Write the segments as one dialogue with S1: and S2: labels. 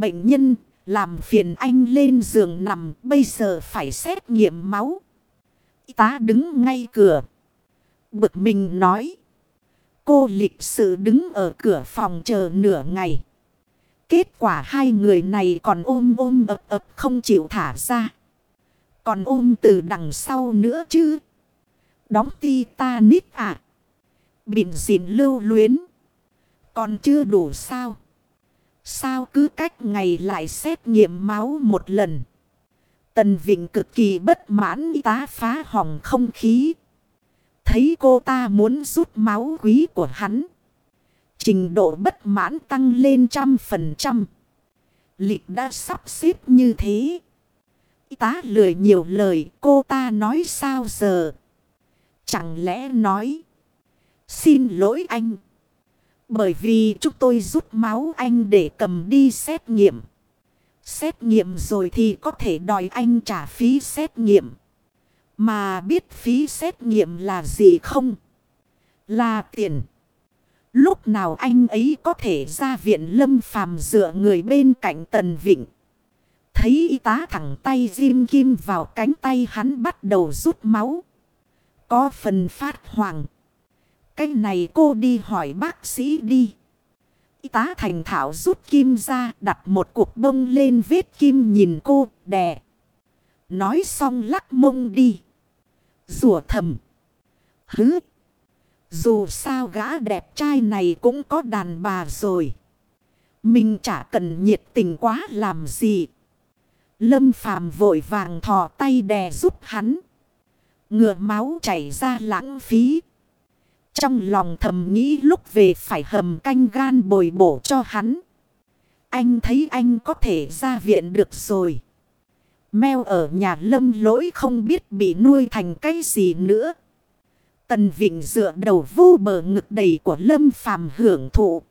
S1: bệnh nhân, làm phiền anh lên giường nằm, bây giờ phải xét nghiệm máu. Y tá đứng ngay cửa. Bực mình nói. Cô lịch sự đứng ở cửa phòng chờ nửa ngày. Kết quả hai người này còn ôm ôm ập ập không chịu thả ra. Còn ôm từ đằng sau nữa chứ. Đóng ti ta nít à. Bình dịn lưu luyến. Còn chưa đủ sao. Sao cứ cách ngày lại xét nghiệm máu một lần. Tần Vịnh cực kỳ bất mãn y tá phá hỏng không khí. Thấy cô ta muốn rút máu quý của hắn. Trình độ bất mãn tăng lên trăm phần trăm. Lịch đã sắp xếp như thế. Y tá lười nhiều lời, cô ta nói sao giờ. Chẳng lẽ nói. Xin lỗi anh. Bởi vì chúng tôi rút máu anh để cầm đi xét nghiệm. Xét nghiệm rồi thì có thể đòi anh trả phí xét nghiệm. Mà biết phí xét nghiệm là gì không? Là tiền. Lúc nào anh ấy có thể ra viện lâm phàm dựa người bên cạnh Tần Vịnh. Thấy y tá thẳng tay ghim kim vào cánh tay hắn bắt đầu rút máu. Có phần phát hoàng. Cái này cô đi hỏi bác sĩ đi. Y tá thành thảo rút kim ra, đặt một cục bông lên vết kim nhìn cô, đè. Nói xong lắc mông đi. Rùa thầm. Hứ. Dù sao gã đẹp trai này cũng có đàn bà rồi. Mình chả cần nhiệt tình quá làm gì. Lâm phàm vội vàng thò tay đè giúp hắn. Ngựa máu chảy ra lãng phí. Trong lòng thầm nghĩ lúc về phải hầm canh gan bồi bổ cho hắn. Anh thấy anh có thể ra viện được rồi. Mèo ở nhà lâm lỗi không biết bị nuôi thành cái gì nữa. Tần Vịnh dựa đầu vô bờ ngực đầy của lâm phàm hưởng thụ.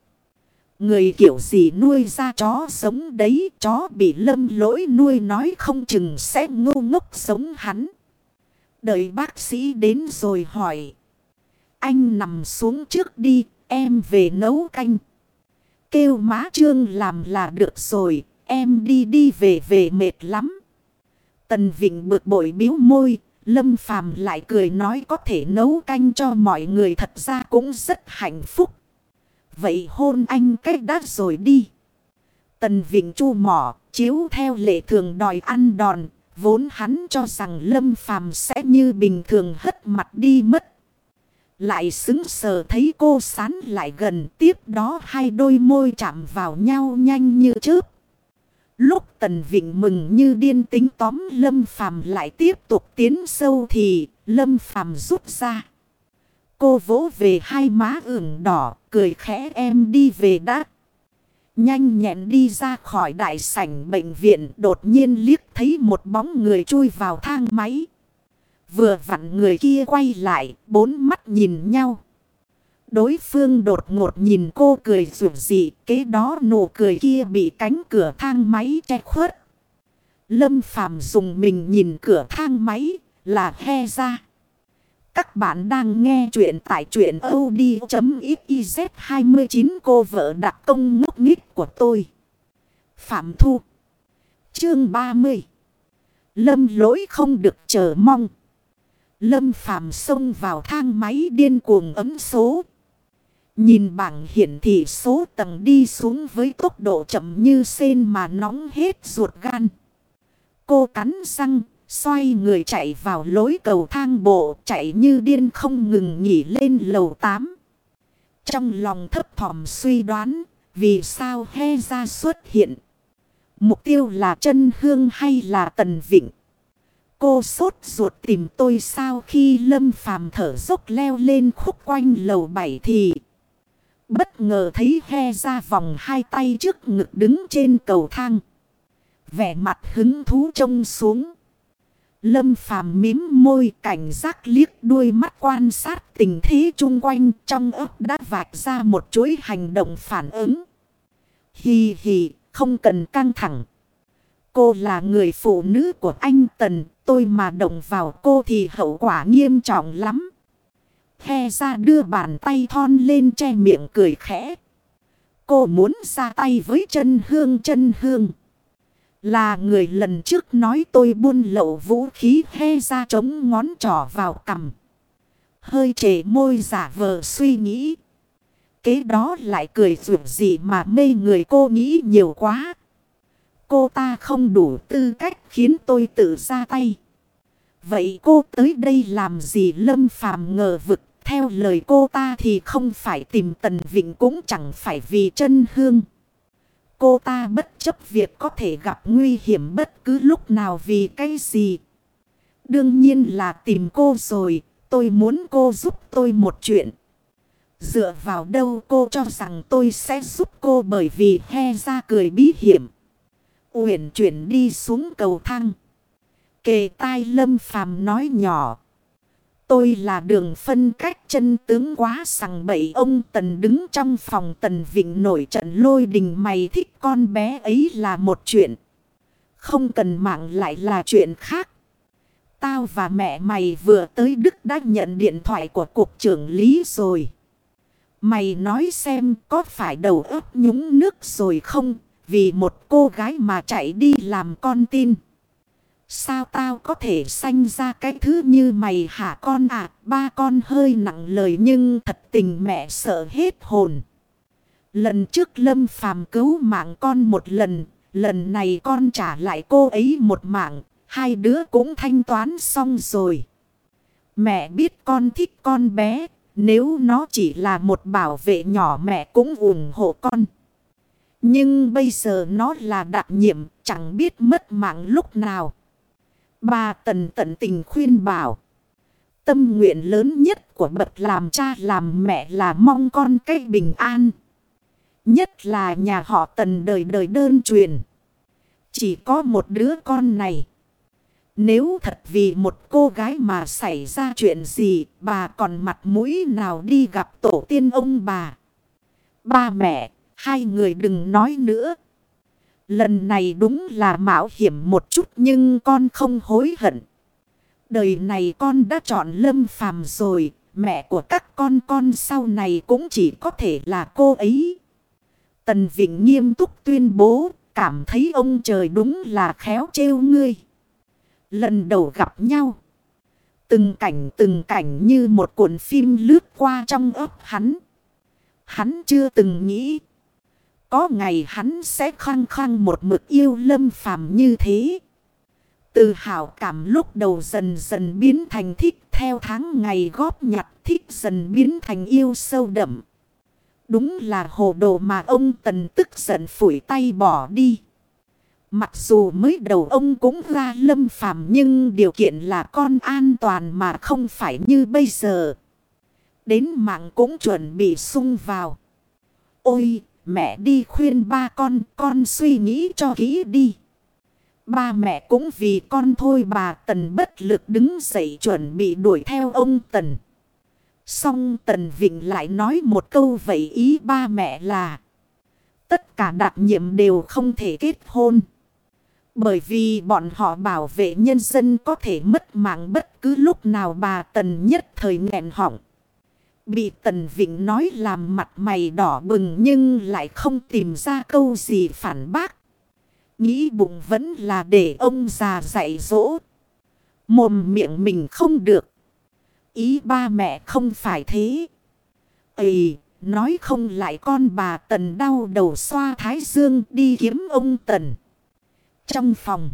S1: Người kiểu gì nuôi ra chó sống đấy, chó bị lâm lỗi nuôi nói không chừng sẽ ngu ngốc sống hắn. Đợi bác sĩ đến rồi hỏi. Anh nằm xuống trước đi, em về nấu canh. Kêu má trương làm là được rồi, em đi đi về về mệt lắm. Tần Vịnh bực bội biếu môi, Lâm Phàm lại cười nói có thể nấu canh cho mọi người thật ra cũng rất hạnh phúc. Vậy hôn anh cách đã rồi đi. Tần Vịnh chu mỏ, chiếu theo lệ thường đòi ăn đòn, vốn hắn cho rằng Lâm Phàm sẽ như bình thường hất mặt đi mất. Lại xứng sờ thấy cô sán lại gần tiếp đó hai đôi môi chạm vào nhau nhanh như chớp. Lúc Tần Vịnh mừng như điên tính tóm Lâm Phàm lại tiếp tục tiến sâu thì Lâm Phàm rút ra. Cô vỗ về hai má ửng đỏ, cười khẽ em đi về đã. Nhanh nhẹn đi ra khỏi đại sảnh bệnh viện đột nhiên liếc thấy một bóng người chui vào thang máy. Vừa vặn người kia quay lại, bốn mắt nhìn nhau. Đối phương đột ngột nhìn cô cười rủ dị, kế đó nụ cười kia bị cánh cửa thang máy che khuất. Lâm Phàm dùng mình nhìn cửa thang máy, là he ra. Các bạn đang nghe chuyện tại chuyện od.xyz 29 cô vợ đặc công ngốc nghích của tôi. Phạm Thu Chương 30 Lâm lỗi không được chờ mong. Lâm Phàm xông vào thang máy điên cuồng ấm số. Nhìn bảng hiển thị số tầng đi xuống với tốc độ chậm như sen mà nóng hết ruột gan. Cô cắn răng, xoay người chạy vào lối cầu thang bộ, chạy như điên không ngừng nghỉ lên lầu 8. Trong lòng thấp thỏm suy đoán, vì sao he ra xuất hiện. Mục tiêu là chân hương hay là tần vịnh? Cô sốt ruột tìm tôi sao khi lâm phàm thở dốc leo lên khúc quanh lầu bảy thì... Bất ngờ thấy he ra vòng hai tay trước ngực đứng trên cầu thang. Vẻ mặt hứng thú trông xuống. Lâm phàm mím môi cảnh giác liếc đuôi mắt quan sát tình thế chung quanh trong ấp đã vạch ra một chuỗi hành động phản ứng. Hì hì, không cần căng thẳng. Cô là người phụ nữ của anh Tần, tôi mà động vào cô thì hậu quả nghiêm trọng lắm. He ra đưa bàn tay thon lên che miệng cười khẽ. Cô muốn ra tay với chân hương chân hương. Là người lần trước nói tôi buôn lậu vũ khí, he ra chống ngón trỏ vào cằm. Hơi trề môi giả vờ suy nghĩ. Kế đó lại cười rượu gì mà mê người cô nghĩ nhiều quá. Cô ta không đủ tư cách khiến tôi tự ra tay. Vậy cô tới đây làm gì lâm phàm ngờ vực. Theo lời cô ta thì không phải tìm Tần Vịnh cũng chẳng phải vì chân hương. Cô ta bất chấp việc có thể gặp nguy hiểm bất cứ lúc nào vì cái gì. Đương nhiên là tìm cô rồi. Tôi muốn cô giúp tôi một chuyện. Dựa vào đâu cô cho rằng tôi sẽ giúp cô bởi vì he ra cười bí hiểm. Uyển chuyển đi xuống cầu thang. Kề tai lâm phàm nói nhỏ. Tôi là đường phân cách chân tướng quá sằng bậy ông Tần đứng trong phòng Tần Vịnh nổi trận lôi đình mày thích con bé ấy là một chuyện. Không cần mạng lại là chuyện khác. Tao và mẹ mày vừa tới Đức đã nhận điện thoại của cục trưởng Lý rồi. Mày nói xem có phải đầu óc nhúng nước rồi không? Vì một cô gái mà chạy đi làm con tin. Sao tao có thể sanh ra cái thứ như mày hả con à? Ba con hơi nặng lời nhưng thật tình mẹ sợ hết hồn. Lần trước Lâm Phàm cứu mạng con một lần. Lần này con trả lại cô ấy một mạng. Hai đứa cũng thanh toán xong rồi. Mẹ biết con thích con bé. Nếu nó chỉ là một bảo vệ nhỏ mẹ cũng ủng hộ con. Nhưng bây giờ nó là đặc nhiệm chẳng biết mất mạng lúc nào. Bà tần tận tình khuyên bảo. Tâm nguyện lớn nhất của bậc làm cha làm mẹ là mong con cái bình an. Nhất là nhà họ tần đời đời đơn truyền. Chỉ có một đứa con này. Nếu thật vì một cô gái mà xảy ra chuyện gì, bà còn mặt mũi nào đi gặp tổ tiên ông bà. Ba mẹ, hai người đừng nói nữa. Lần này đúng là mạo hiểm một chút nhưng con không hối hận. Đời này con đã chọn lâm phàm rồi, mẹ của các con con sau này cũng chỉ có thể là cô ấy. Tần Vịnh nghiêm túc tuyên bố, cảm thấy ông trời đúng là khéo trêu ngươi. Lần đầu gặp nhau. Từng cảnh từng cảnh như một cuộn phim lướt qua trong ấp hắn. Hắn chưa từng nghĩ. Có ngày hắn sẽ khăng khăng một mực yêu lâm phàm như thế. Từ hảo cảm lúc đầu dần dần biến thành thích theo tháng ngày góp nhặt thích dần biến thành yêu sâu đậm. Đúng là hồ đồ mà ông tần tức giận phủi tay bỏ đi. Mặc dù mới đầu ông cũng ra lâm phàm nhưng điều kiện là con an toàn mà không phải như bây giờ. Đến mạng cũng chuẩn bị sung vào. Ôi, mẹ đi khuyên ba con, con suy nghĩ cho kỹ đi. Ba mẹ cũng vì con thôi bà Tần bất lực đứng dậy chuẩn bị đuổi theo ông Tần. Xong Tần Vịnh lại nói một câu vậy ý ba mẹ là Tất cả đặc nhiệm đều không thể kết hôn. Bởi vì bọn họ bảo vệ nhân dân có thể mất mạng bất cứ lúc nào bà Tần nhất thời nghẹn họng. Bị Tần Vịnh nói làm mặt mày đỏ bừng nhưng lại không tìm ra câu gì phản bác. Nghĩ bụng vẫn là để ông già dạy dỗ. Mồm miệng mình không được. Ý ba mẹ không phải thế. Ây, nói không lại con bà Tần đau đầu xoa thái dương đi kiếm ông Tần. Trong phòng,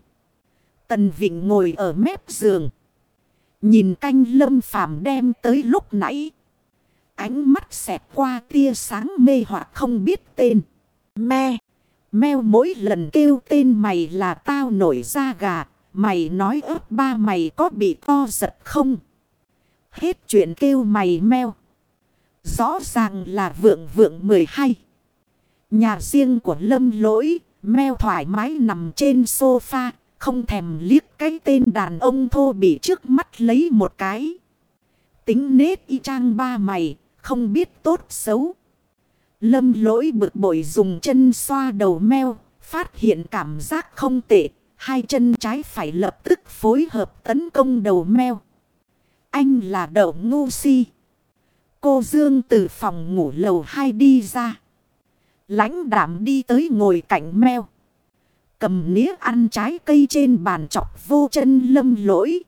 S1: Tần Vịnh ngồi ở mép giường. Nhìn canh lâm phàm đem tới lúc nãy. Ánh mắt xẹt qua tia sáng mê hoặc không biết tên. Me. meo mỗi lần kêu tên mày là tao nổi da gà. Mày nói ớt ba mày có bị co giật không? Hết chuyện kêu mày meo, Rõ ràng là vượng vượng 12. Nhà riêng của lâm lỗi meo thoải mái nằm trên sofa, không thèm liếc cái tên đàn ông thô bị trước mắt lấy một cái. Tính nết y chang ba mày, không biết tốt xấu. Lâm lỗi bực bội dùng chân xoa đầu meo, phát hiện cảm giác không tệ. Hai chân trái phải lập tức phối hợp tấn công đầu meo Anh là đậu ngu si. Cô Dương từ phòng ngủ lầu hai đi ra. lãnh đảm đi tới ngồi cạnh meo. Cầm nĩa ăn trái cây trên bàn chọc vô chân lâm lỗi.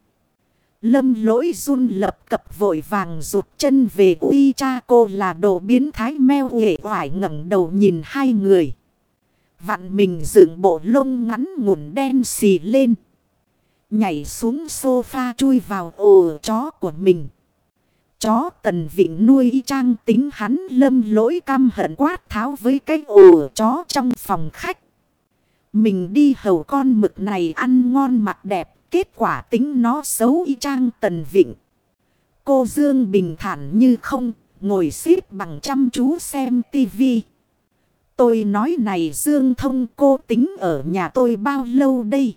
S1: Lâm lỗi run lập cập vội vàng rụt chân về uy cha cô là đồ biến thái meo uể hoài ngẩng đầu nhìn hai người. Vặn mình dựng bộ lông ngắn ngủn đen xì lên. Nhảy xuống sofa chui vào ổ chó của mình. Chó tần vịnh nuôi y trang tính hắn lâm lỗi căm hận quát tháo với cái ổ chó trong phòng khách. Mình đi hầu con mực này ăn ngon mặt đẹp. Kết quả tính nó xấu y trang tần vịnh. Cô Dương bình thản như không. Ngồi xếp bằng chăm chú xem tivi. Tôi nói này Dương thông, cô tính ở nhà tôi bao lâu đây?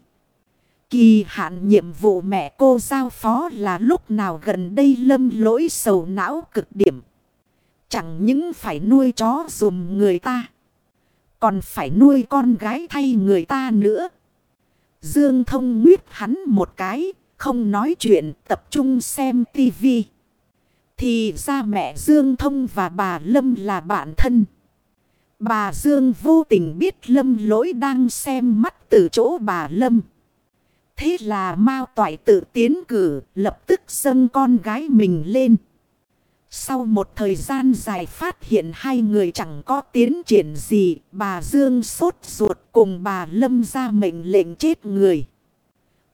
S1: Kỳ hạn nhiệm vụ mẹ cô giao phó là lúc nào gần đây lâm lỗi sầu não cực điểm. Chẳng những phải nuôi chó dùm người ta. Còn phải nuôi con gái thay người ta nữa. Dương thông nguyết hắn một cái. Không nói chuyện tập trung xem tivi. Thì ra mẹ Dương thông và bà Lâm là bạn thân. Bà Dương vô tình biết Lâm lỗi đang xem mắt từ chỗ bà Lâm. Thế là Mao Toại tự tiến cử, lập tức dâng con gái mình lên. Sau một thời gian dài phát hiện hai người chẳng có tiến triển gì, bà Dương sốt ruột cùng bà Lâm ra mệnh lệnh chết người.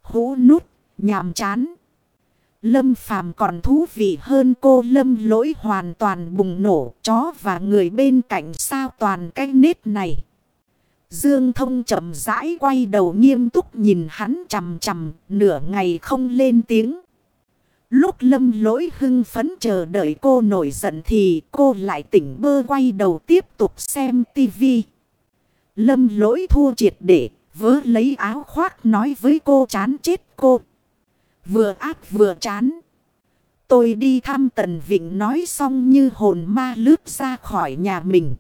S1: Hú nút, nhàm chán. Lâm phàm còn thú vị hơn cô Lâm lỗi hoàn toàn bùng nổ chó và người bên cạnh sao toàn cái nết này. Dương thông chậm rãi quay đầu nghiêm túc nhìn hắn chầm chầm, nửa ngày không lên tiếng. Lúc lâm lỗi hưng phấn chờ đợi cô nổi giận thì cô lại tỉnh bơ quay đầu tiếp tục xem tivi. Lâm lỗi thua triệt để vớ lấy áo khoác nói với cô chán chết cô. Vừa ác vừa chán. Tôi đi thăm Tần Vịnh nói xong như hồn ma lướt ra khỏi nhà mình.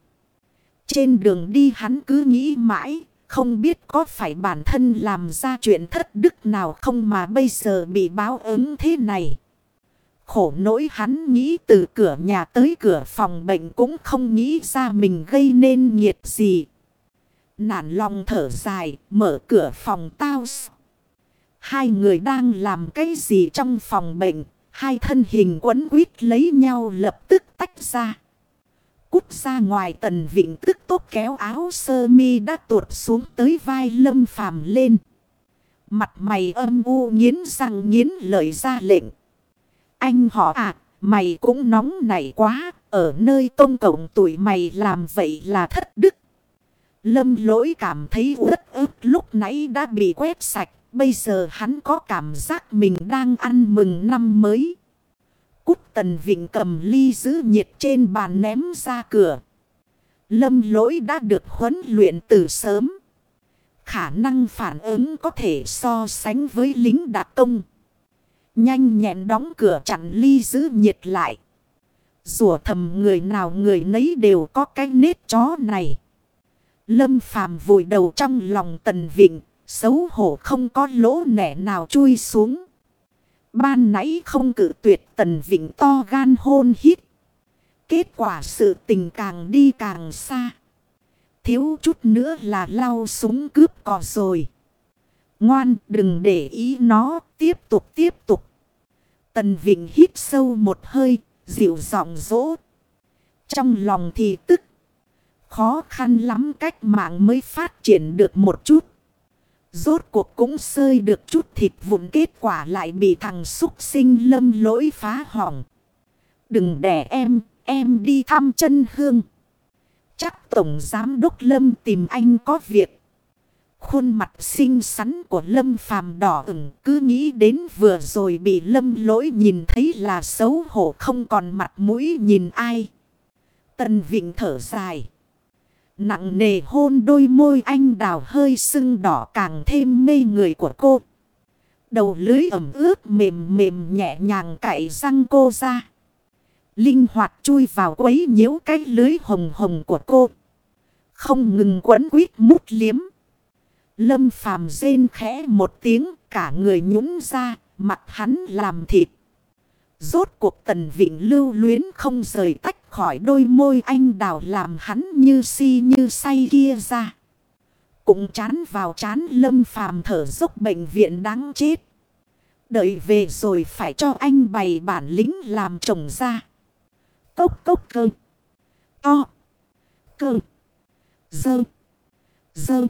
S1: Trên đường đi hắn cứ nghĩ mãi, không biết có phải bản thân làm ra chuyện thất đức nào không mà bây giờ bị báo ứng thế này. Khổ nỗi hắn nghĩ từ cửa nhà tới cửa phòng bệnh cũng không nghĩ ra mình gây nên nhiệt gì. Nản lòng thở dài, mở cửa phòng tao. Hai người đang làm cái gì trong phòng bệnh, hai thân hình quấn quýt lấy nhau lập tức tách ra cút ra ngoài tần vịnh tức tốt kéo áo sơ mi đã tuột xuống tới vai lâm phàm lên. Mặt mày âm u nghiến răng nghiến lợi ra lệnh. Anh họ à, mày cũng nóng nảy quá, ở nơi công cộng tuổi mày làm vậy là thất đức. Lâm lỗi cảm thấy rất ức lúc nãy đã bị quét sạch, bây giờ hắn có cảm giác mình đang ăn mừng năm mới. Cút tần vịnh cầm ly giữ nhiệt trên bàn ném ra cửa. Lâm lỗi đã được huấn luyện từ sớm. Khả năng phản ứng có thể so sánh với lính đặc công. Nhanh nhẹn đóng cửa chặn ly giữ nhiệt lại. Rùa thầm người nào người nấy đều có cái nết chó này. Lâm phàm vùi đầu trong lòng tần vịnh. Xấu hổ không có lỗ nẻ nào chui xuống. Ban nãy không cử tuyệt tần vịnh to gan hôn hít. Kết quả sự tình càng đi càng xa. Thiếu chút nữa là lau súng cướp cò rồi. Ngoan đừng để ý nó tiếp tục tiếp tục. Tần Vịnh hít sâu một hơi, dịu giọng dỗ. Trong lòng thì tức. Khó khăn lắm cách mạng mới phát triển được một chút. Rốt cuộc cũng sơi được chút thịt vụn kết quả lại bị thằng xúc sinh lâm lỗi phá hỏng. Đừng để em, em đi thăm chân hương. Chắc Tổng Giám Đốc Lâm tìm anh có việc. Khuôn mặt xinh xắn của Lâm phàm đỏ ửng, cứ nghĩ đến vừa rồi bị Lâm lỗi nhìn thấy là xấu hổ không còn mặt mũi nhìn ai. Tần Vịnh thở dài. Nặng nề hôn đôi môi anh đào hơi sưng đỏ càng thêm mê người của cô. Đầu lưới ẩm ướt mềm mềm nhẹ nhàng cạy răng cô ra. Linh hoạt chui vào quấy nhiễu cái lưới hồng hồng của cô. Không ngừng quấn quýt mút liếm. Lâm phàm rên khẽ một tiếng, cả người nhũng ra, mặt hắn làm thịt. Rốt cuộc tần vịnh lưu luyến không rời tách khỏi đôi môi anh đào làm hắn như si như say kia ra. Cũng chán vào chán lâm phàm thở dốc bệnh viện đáng chết. Đợi về rồi phải cho anh bày bản lĩnh làm chồng ra. Cốc cốc cơ. To. Cơ. Dơ. Dơ.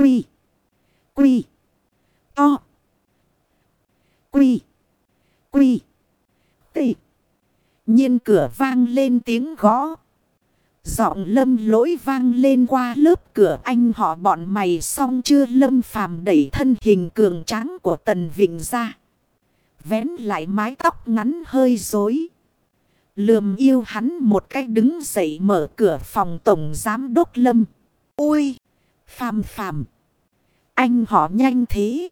S1: Quy. Quy. To. Quy. Quy. Tị. nhiên cửa vang lên tiếng gõ. Giọng lâm lỗi vang lên qua lớp cửa anh họ bọn mày xong chưa lâm phàm đẩy thân hình cường tráng của tần vịnh ra. Vén lại mái tóc ngắn hơi dối. Lườm yêu hắn một cách đứng dậy mở cửa phòng tổng giám đốc lâm. Ui! Phàm phàm! Anh họ nhanh thế.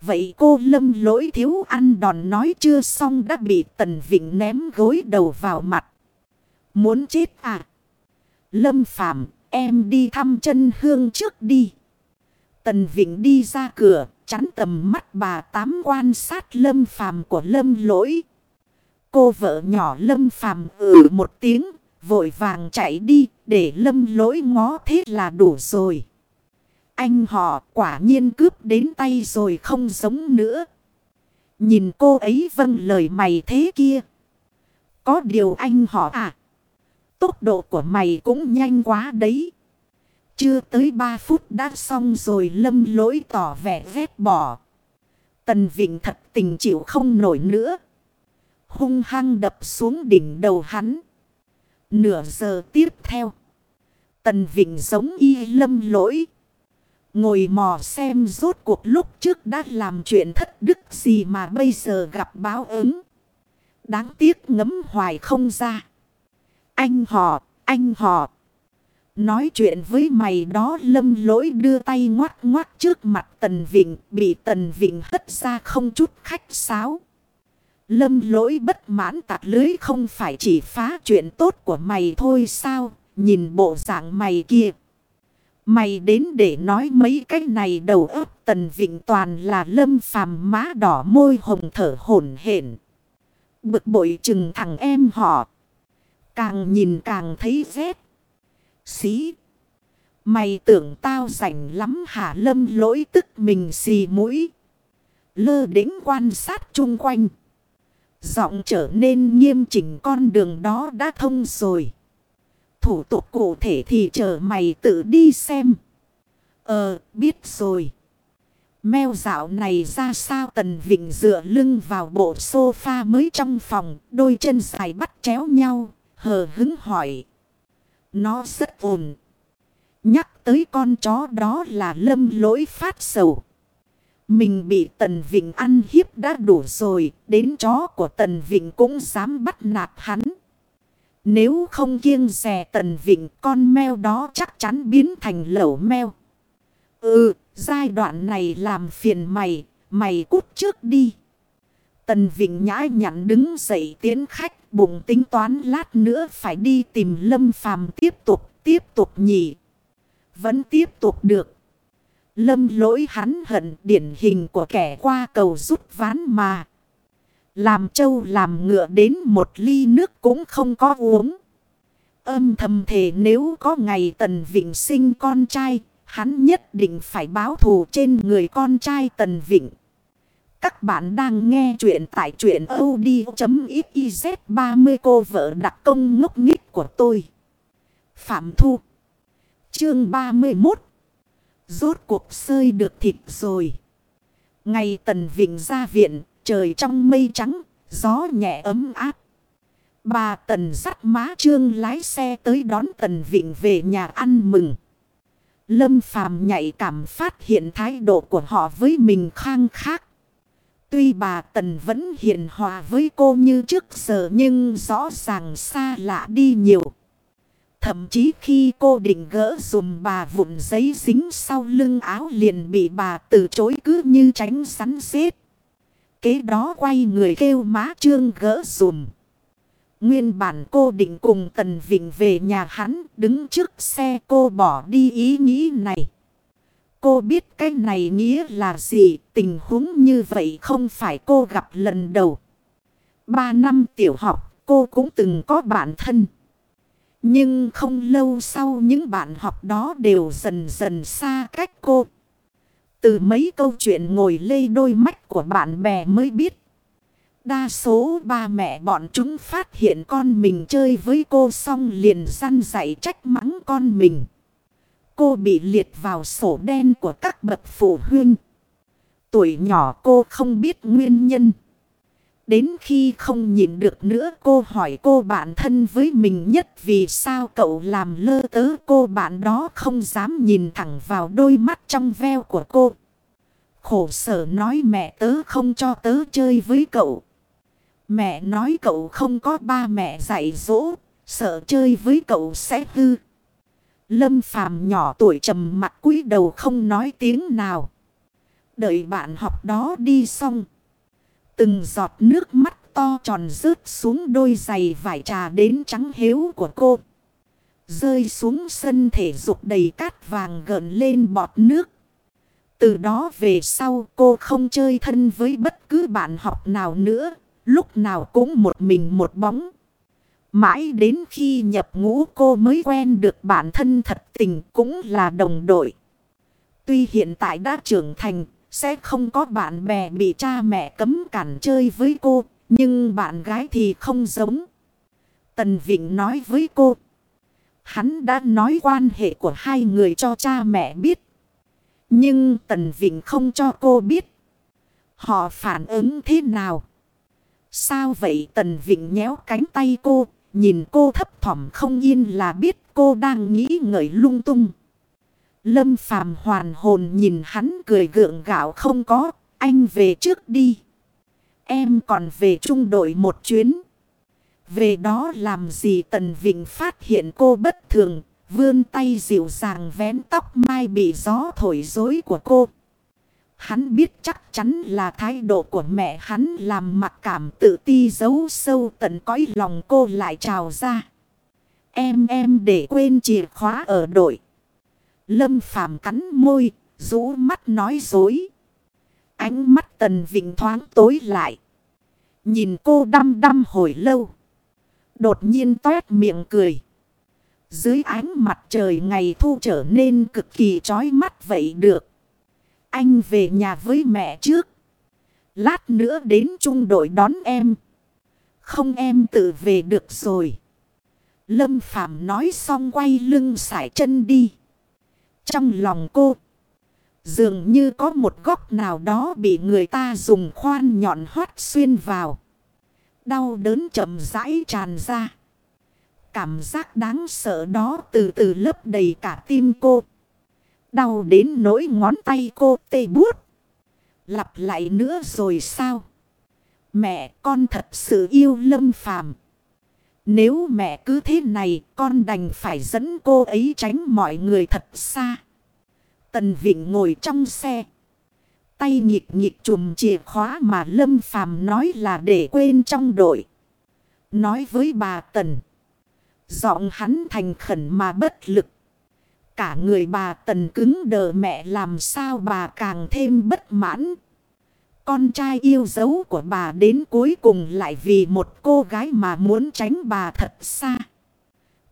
S1: Vậy cô lâm lỗi thiếu ăn đòn nói chưa xong đã bị tần vịnh ném gối đầu vào mặt. Muốn chết à? Lâm Phàm em đi thăm chân hương trước đi. Tần Vịnh đi ra cửa, chắn tầm mắt bà tám quan sát Lâm Phàm của Lâm lỗi. Cô vợ nhỏ Lâm Phàm ừ một tiếng, vội vàng chạy đi, để Lâm lỗi ngó thế là đủ rồi. Anh họ quả nhiên cướp đến tay rồi không giống nữa. Nhìn cô ấy vâng lời mày thế kia. Có điều anh họ à. Tốc độ của mày cũng nhanh quá đấy. Chưa tới 3 phút đã xong rồi lâm lỗi tỏ vẻ ghét bỏ. Tần Vịnh thật tình chịu không nổi nữa. Hung hăng đập xuống đỉnh đầu hắn. Nửa giờ tiếp theo. Tần Vịnh giống y lâm lỗi. Ngồi mò xem rốt cuộc lúc trước đã làm chuyện thất đức gì mà bây giờ gặp báo ứng. Đáng tiếc ngấm hoài không ra. Anh họ, anh họ. Nói chuyện với mày đó lâm lỗi đưa tay ngoắt ngoắt trước mặt Tần Vịnh, bị Tần Vịnh hất ra không chút khách sáo. Lâm lỗi bất mãn tạc lưới không phải chỉ phá chuyện tốt của mày thôi sao, nhìn bộ dạng mày kia. Mày đến để nói mấy cái này đầu óc Tần Vịnh toàn là lâm phàm má đỏ môi hồng thở hổn hển Bực bội chừng thằng em họ. Càng nhìn càng thấy rét. Xí. Mày tưởng tao rảnh lắm hả lâm lỗi tức mình xì mũi. Lơ đỉnh quan sát chung quanh. Giọng trở nên nghiêm chỉnh con đường đó đã thông rồi. Thủ tục cụ thể thì chờ mày tự đi xem. Ờ, biết rồi. Mèo dạo này ra sao Tần Vịnh dựa lưng vào bộ sofa mới trong phòng, đôi chân dài bắt chéo nhau, hờ hứng hỏi. Nó rất ổn. Nhắc tới con chó đó là lâm lỗi phát sầu. Mình bị Tần Vịnh ăn hiếp đã đủ rồi, đến chó của Tần Vịnh cũng dám bắt nạt hắn. Nếu không kiêng rè Tần Vịnh con mèo đó chắc chắn biến thành lẩu mèo. Ừ, giai đoạn này làm phiền mày, mày cút trước đi. Tần Vịnh nhãi nhặn đứng dậy tiến khách bụng tính toán lát nữa phải đi tìm Lâm Phàm tiếp tục, tiếp tục nhỉ. Vẫn tiếp tục được. Lâm lỗi hắn hận điển hình của kẻ qua cầu rút ván mà. Làm trâu làm ngựa đến một ly nước cũng không có uống. Âm thầm thề nếu có ngày Tần Vịnh sinh con trai, hắn nhất định phải báo thù trên người con trai Tần Vịnh. Các bạn đang nghe chuyện tại chuyện od.xyz 30 cô vợ đặc công ngốc nghích của tôi. Phạm Thu Chương 31 Rốt cuộc sơi được thịt rồi. Ngày Tần Vịnh ra viện, trời trong mây trắng, gió nhẹ ấm áp. Bà Tần dắt má trương lái xe tới đón Tần Vịnh về nhà ăn mừng. Lâm Phàm nhạy cảm phát hiện thái độ của họ với mình khang khác. Tuy bà Tần vẫn hiền hòa với cô như trước giờ nhưng rõ ràng xa lạ đi nhiều. Thậm chí khi cô định gỡ dùm bà vụn giấy dính sau lưng áo liền bị bà từ chối cứ như tránh sắn xếp. Kế đó quay người kêu má trương gỡ dùm. Nguyên bản cô định cùng Tần Vịnh về nhà hắn đứng trước xe cô bỏ đi ý nghĩ này. Cô biết cái này nghĩa là gì, tình huống như vậy không phải cô gặp lần đầu. Ba năm tiểu học, cô cũng từng có bạn thân. Nhưng không lâu sau những bạn học đó đều dần dần xa cách cô. Từ mấy câu chuyện ngồi lê đôi mắt của bạn bè mới biết. Đa số ba mẹ bọn chúng phát hiện con mình chơi với cô xong liền săn dạy trách mắng con mình. Cô bị liệt vào sổ đen của các bậc phụ huynh. Tuổi nhỏ cô không biết nguyên nhân. Đến khi không nhìn được nữa cô hỏi cô bạn thân với mình nhất vì sao cậu làm lơ tớ cô bạn đó không dám nhìn thẳng vào đôi mắt trong veo của cô. Khổ sở nói mẹ tớ không cho tớ chơi với cậu. Mẹ nói cậu không có ba mẹ dạy dỗ, sợ chơi với cậu sẽ hư. Lâm phàm nhỏ tuổi trầm mặt cúi đầu không nói tiếng nào. Đợi bạn học đó đi xong. Từng giọt nước mắt to tròn rớt xuống đôi giày vải trà đến trắng hếu của cô. Rơi xuống sân thể dục đầy cát vàng gợn lên bọt nước. Từ đó về sau cô không chơi thân với bất cứ bạn học nào nữa. Lúc nào cũng một mình một bóng. Mãi đến khi nhập ngũ cô mới quen được bản thân thật tình cũng là đồng đội. Tuy hiện tại đã trưởng thành, sẽ không có bạn bè bị cha mẹ cấm cản chơi với cô, nhưng bạn gái thì không giống. Tần Vịnh nói với cô. Hắn đã nói quan hệ của hai người cho cha mẹ biết. Nhưng Tần Vịnh không cho cô biết. Họ phản ứng thế nào? Sao vậy Tần Vịnh nhéo cánh tay cô, nhìn cô thấp thỏm không yên là biết cô đang nghĩ ngợi lung tung. Lâm phàm hoàn hồn nhìn hắn cười gượng gạo không có, anh về trước đi. Em còn về trung đội một chuyến. Về đó làm gì Tần Vịnh phát hiện cô bất thường, vươn tay dịu dàng vén tóc mai bị gió thổi rối của cô. Hắn biết chắc chắn là thái độ của mẹ hắn làm mặc cảm tự ti giấu sâu tận cõi lòng cô lại trào ra. Em em để quên chìa khóa ở đội. Lâm phàm cắn môi, rũ mắt nói dối. Ánh mắt tần vịnh thoáng tối lại. Nhìn cô đăm đăm hồi lâu. Đột nhiên toét miệng cười. Dưới ánh mặt trời ngày thu trở nên cực kỳ chói mắt vậy được. Anh về nhà với mẹ trước. Lát nữa đến trung đội đón em. Không em tự về được rồi. Lâm Phạm nói xong quay lưng sải chân đi. Trong lòng cô. Dường như có một góc nào đó bị người ta dùng khoan nhọn hoắt xuyên vào. Đau đớn chậm rãi tràn ra. Cảm giác đáng sợ đó từ từ lấp đầy cả tim cô. Đau đến nỗi ngón tay cô tê bút. Lặp lại nữa rồi sao? Mẹ con thật sự yêu lâm phàm. Nếu mẹ cứ thế này, con đành phải dẫn cô ấy tránh mọi người thật xa. Tần Vịnh ngồi trong xe. Tay nhịp nhịp chùm chìa khóa mà Lâm Phàm nói là để quên trong đội. Nói với bà Tần. Giọng hắn thành khẩn mà bất lực. Cả người bà tần cứng đờ mẹ làm sao bà càng thêm bất mãn. Con trai yêu dấu của bà đến cuối cùng lại vì một cô gái mà muốn tránh bà thật xa.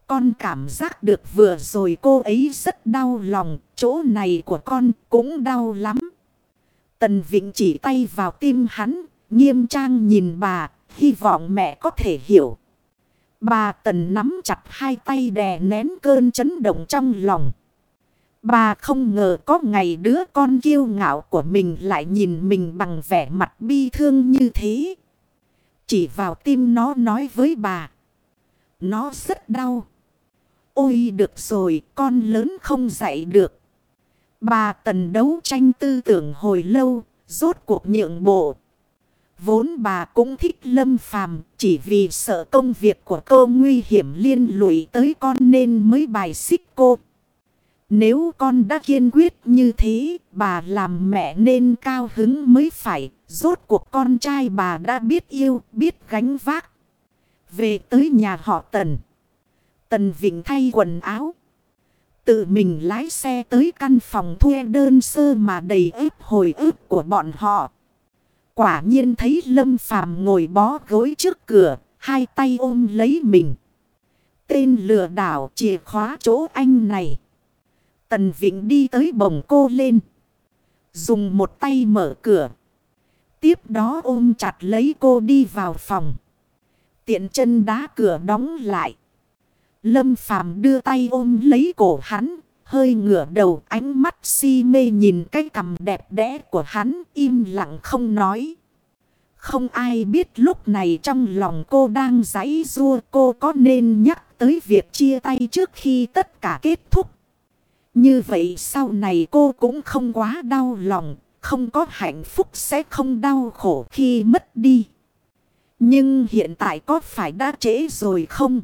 S1: Con cảm giác được vừa rồi cô ấy rất đau lòng, chỗ này của con cũng đau lắm. Tần Vịnh chỉ tay vào tim hắn, nghiêm trang nhìn bà, hy vọng mẹ có thể hiểu. Bà Tần nắm chặt hai tay đè nén cơn chấn động trong lòng. Bà không ngờ có ngày đứa con kiêu ngạo của mình lại nhìn mình bằng vẻ mặt bi thương như thế. Chỉ vào tim nó nói với bà. Nó rất đau. Ôi được rồi, con lớn không dạy được. Bà tần đấu tranh tư tưởng hồi lâu, rốt cuộc nhượng bộ. Vốn bà cũng thích lâm phàm, chỉ vì sợ công việc của cô nguy hiểm liên lụy tới con nên mới bài xích cô. Nếu con đã kiên quyết như thế, bà làm mẹ nên cao hứng mới phải. Rốt cuộc con trai bà đã biết yêu, biết gánh vác. Về tới nhà họ Tần. Tần Vịnh thay quần áo. Tự mình lái xe tới căn phòng thuê đơn sơ mà đầy ếp hồi ức của bọn họ. Quả nhiên thấy Lâm Phàm ngồi bó gối trước cửa, hai tay ôm lấy mình. Tên lừa đảo chìa khóa chỗ anh này. Tần Vịnh đi tới bồng cô lên. Dùng một tay mở cửa. Tiếp đó ôm chặt lấy cô đi vào phòng. Tiện chân đá cửa đóng lại. Lâm Phàm đưa tay ôm lấy cổ hắn. Hơi ngửa đầu, ánh mắt si mê nhìn cái cằm đẹp đẽ của hắn, im lặng không nói. Không ai biết lúc này trong lòng cô đang giãy rua cô có nên nhắc tới việc chia tay trước khi tất cả kết thúc. Như vậy sau này cô cũng không quá đau lòng, không có hạnh phúc sẽ không đau khổ khi mất đi. Nhưng hiện tại có phải đã trễ rồi không?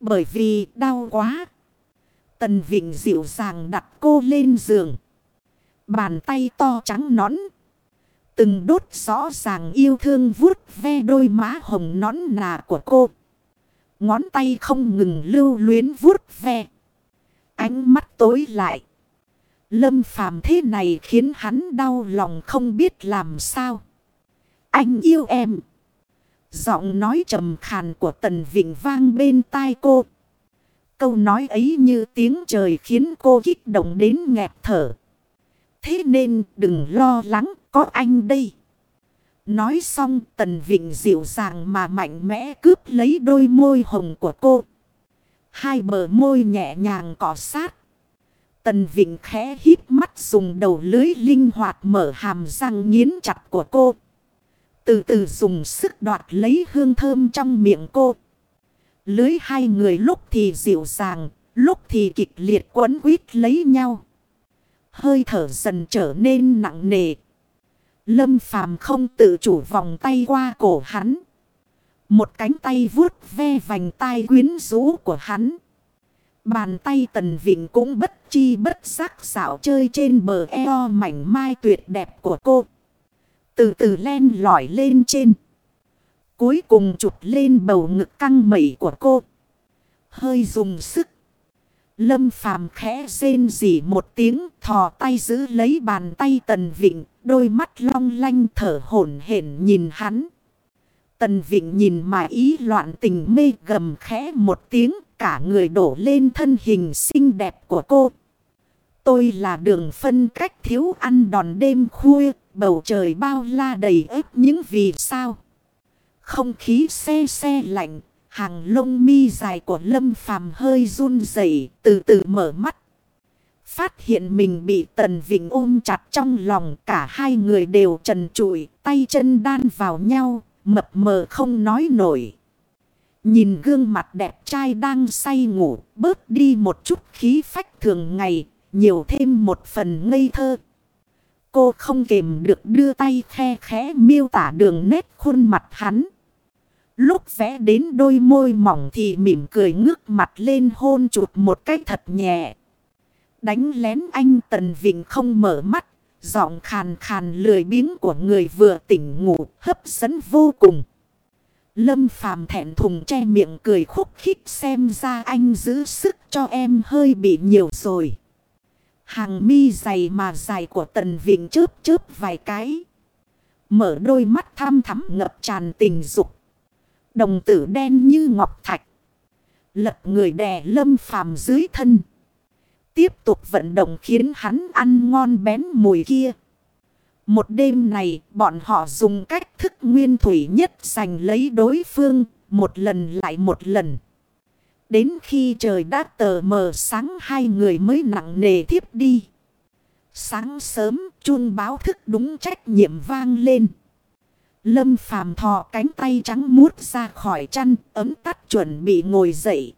S1: Bởi vì đau quá. Tần Vịnh dịu dàng đặt cô lên giường. Bàn tay to trắng nõn. Từng đốt rõ ràng yêu thương vuốt ve đôi má hồng nón nà của cô. Ngón tay không ngừng lưu luyến vuốt ve. Ánh mắt tối lại. Lâm phàm thế này khiến hắn đau lòng không biết làm sao. Anh yêu em. Giọng nói trầm khàn của Tần Vịnh vang bên tai cô. Câu nói ấy như tiếng trời khiến cô kích động đến nghẹt thở. Thế nên đừng lo lắng, có anh đây. Nói xong Tần Vịnh dịu dàng mà mạnh mẽ cướp lấy đôi môi hồng của cô. Hai bờ môi nhẹ nhàng cọ sát. Tần Vịnh khẽ hít mắt dùng đầu lưới linh hoạt mở hàm răng nghiến chặt của cô. Từ từ dùng sức đoạt lấy hương thơm trong miệng cô. Lưới hai người lúc thì dịu dàng, lúc thì kịch liệt quấn quýt lấy nhau. Hơi thở dần trở nên nặng nề. Lâm phàm không tự chủ vòng tay qua cổ hắn. Một cánh tay vuốt ve vành tai quyến rũ của hắn. Bàn tay tần vịnh cũng bất chi bất giác xảo chơi trên bờ eo mảnh mai tuyệt đẹp của cô. Từ từ len lỏi lên trên. Cuối cùng chụp lên bầu ngực căng mẩy của cô. Hơi dùng sức. Lâm phàm khẽ rên rỉ một tiếng thò tay giữ lấy bàn tay tần vịnh. Đôi mắt long lanh thở hổn hển nhìn hắn. Tần Vịnh nhìn mà ý loạn tình mê gầm khẽ một tiếng, cả người đổ lên thân hình xinh đẹp của cô. Tôi là đường phân cách thiếu ăn đòn đêm khuya, bầu trời bao la đầy ếp những vì sao. Không khí xe xe lạnh, hàng lông mi dài của Lâm Phàm hơi run rẩy từ từ mở mắt. Phát hiện mình bị Tần Vịnh ôm chặt trong lòng cả hai người đều trần trụi, tay chân đan vào nhau, mập mờ không nói nổi. Nhìn gương mặt đẹp trai đang say ngủ, bớt đi một chút khí phách thường ngày, nhiều thêm một phần ngây thơ. Cô không kềm được đưa tay khe khẽ miêu tả đường nét khuôn mặt hắn. Lúc vẽ đến đôi môi mỏng thì mỉm cười ngước mặt lên hôn chụt một cách thật nhẹ. Đánh lén anh Tần Vịnh không mở mắt, Giọng khàn khàn lười biếng của người vừa tỉnh ngủ hấp dẫn vô cùng. Lâm phàm thẹn thùng che miệng cười khúc khích xem ra anh giữ sức cho em hơi bị nhiều rồi. Hàng mi dày mà dài của tần vịnh chớp chớp vài cái. Mở đôi mắt tham thắm ngập tràn tình dục. Đồng tử đen như ngọc thạch. Lật người đè lâm phàm dưới thân. Tiếp tục vận động khiến hắn ăn ngon bén mùi kia. Một đêm này, bọn họ dùng cách thức nguyên thủy nhất giành lấy đối phương, một lần lại một lần. Đến khi trời đã tờ mờ sáng, hai người mới nặng nề thiếp đi. Sáng sớm chun báo thức đúng trách nhiệm vang lên. Lâm phàm thò cánh tay trắng muốt ra khỏi chăn, ấm tắt chuẩn bị ngồi dậy.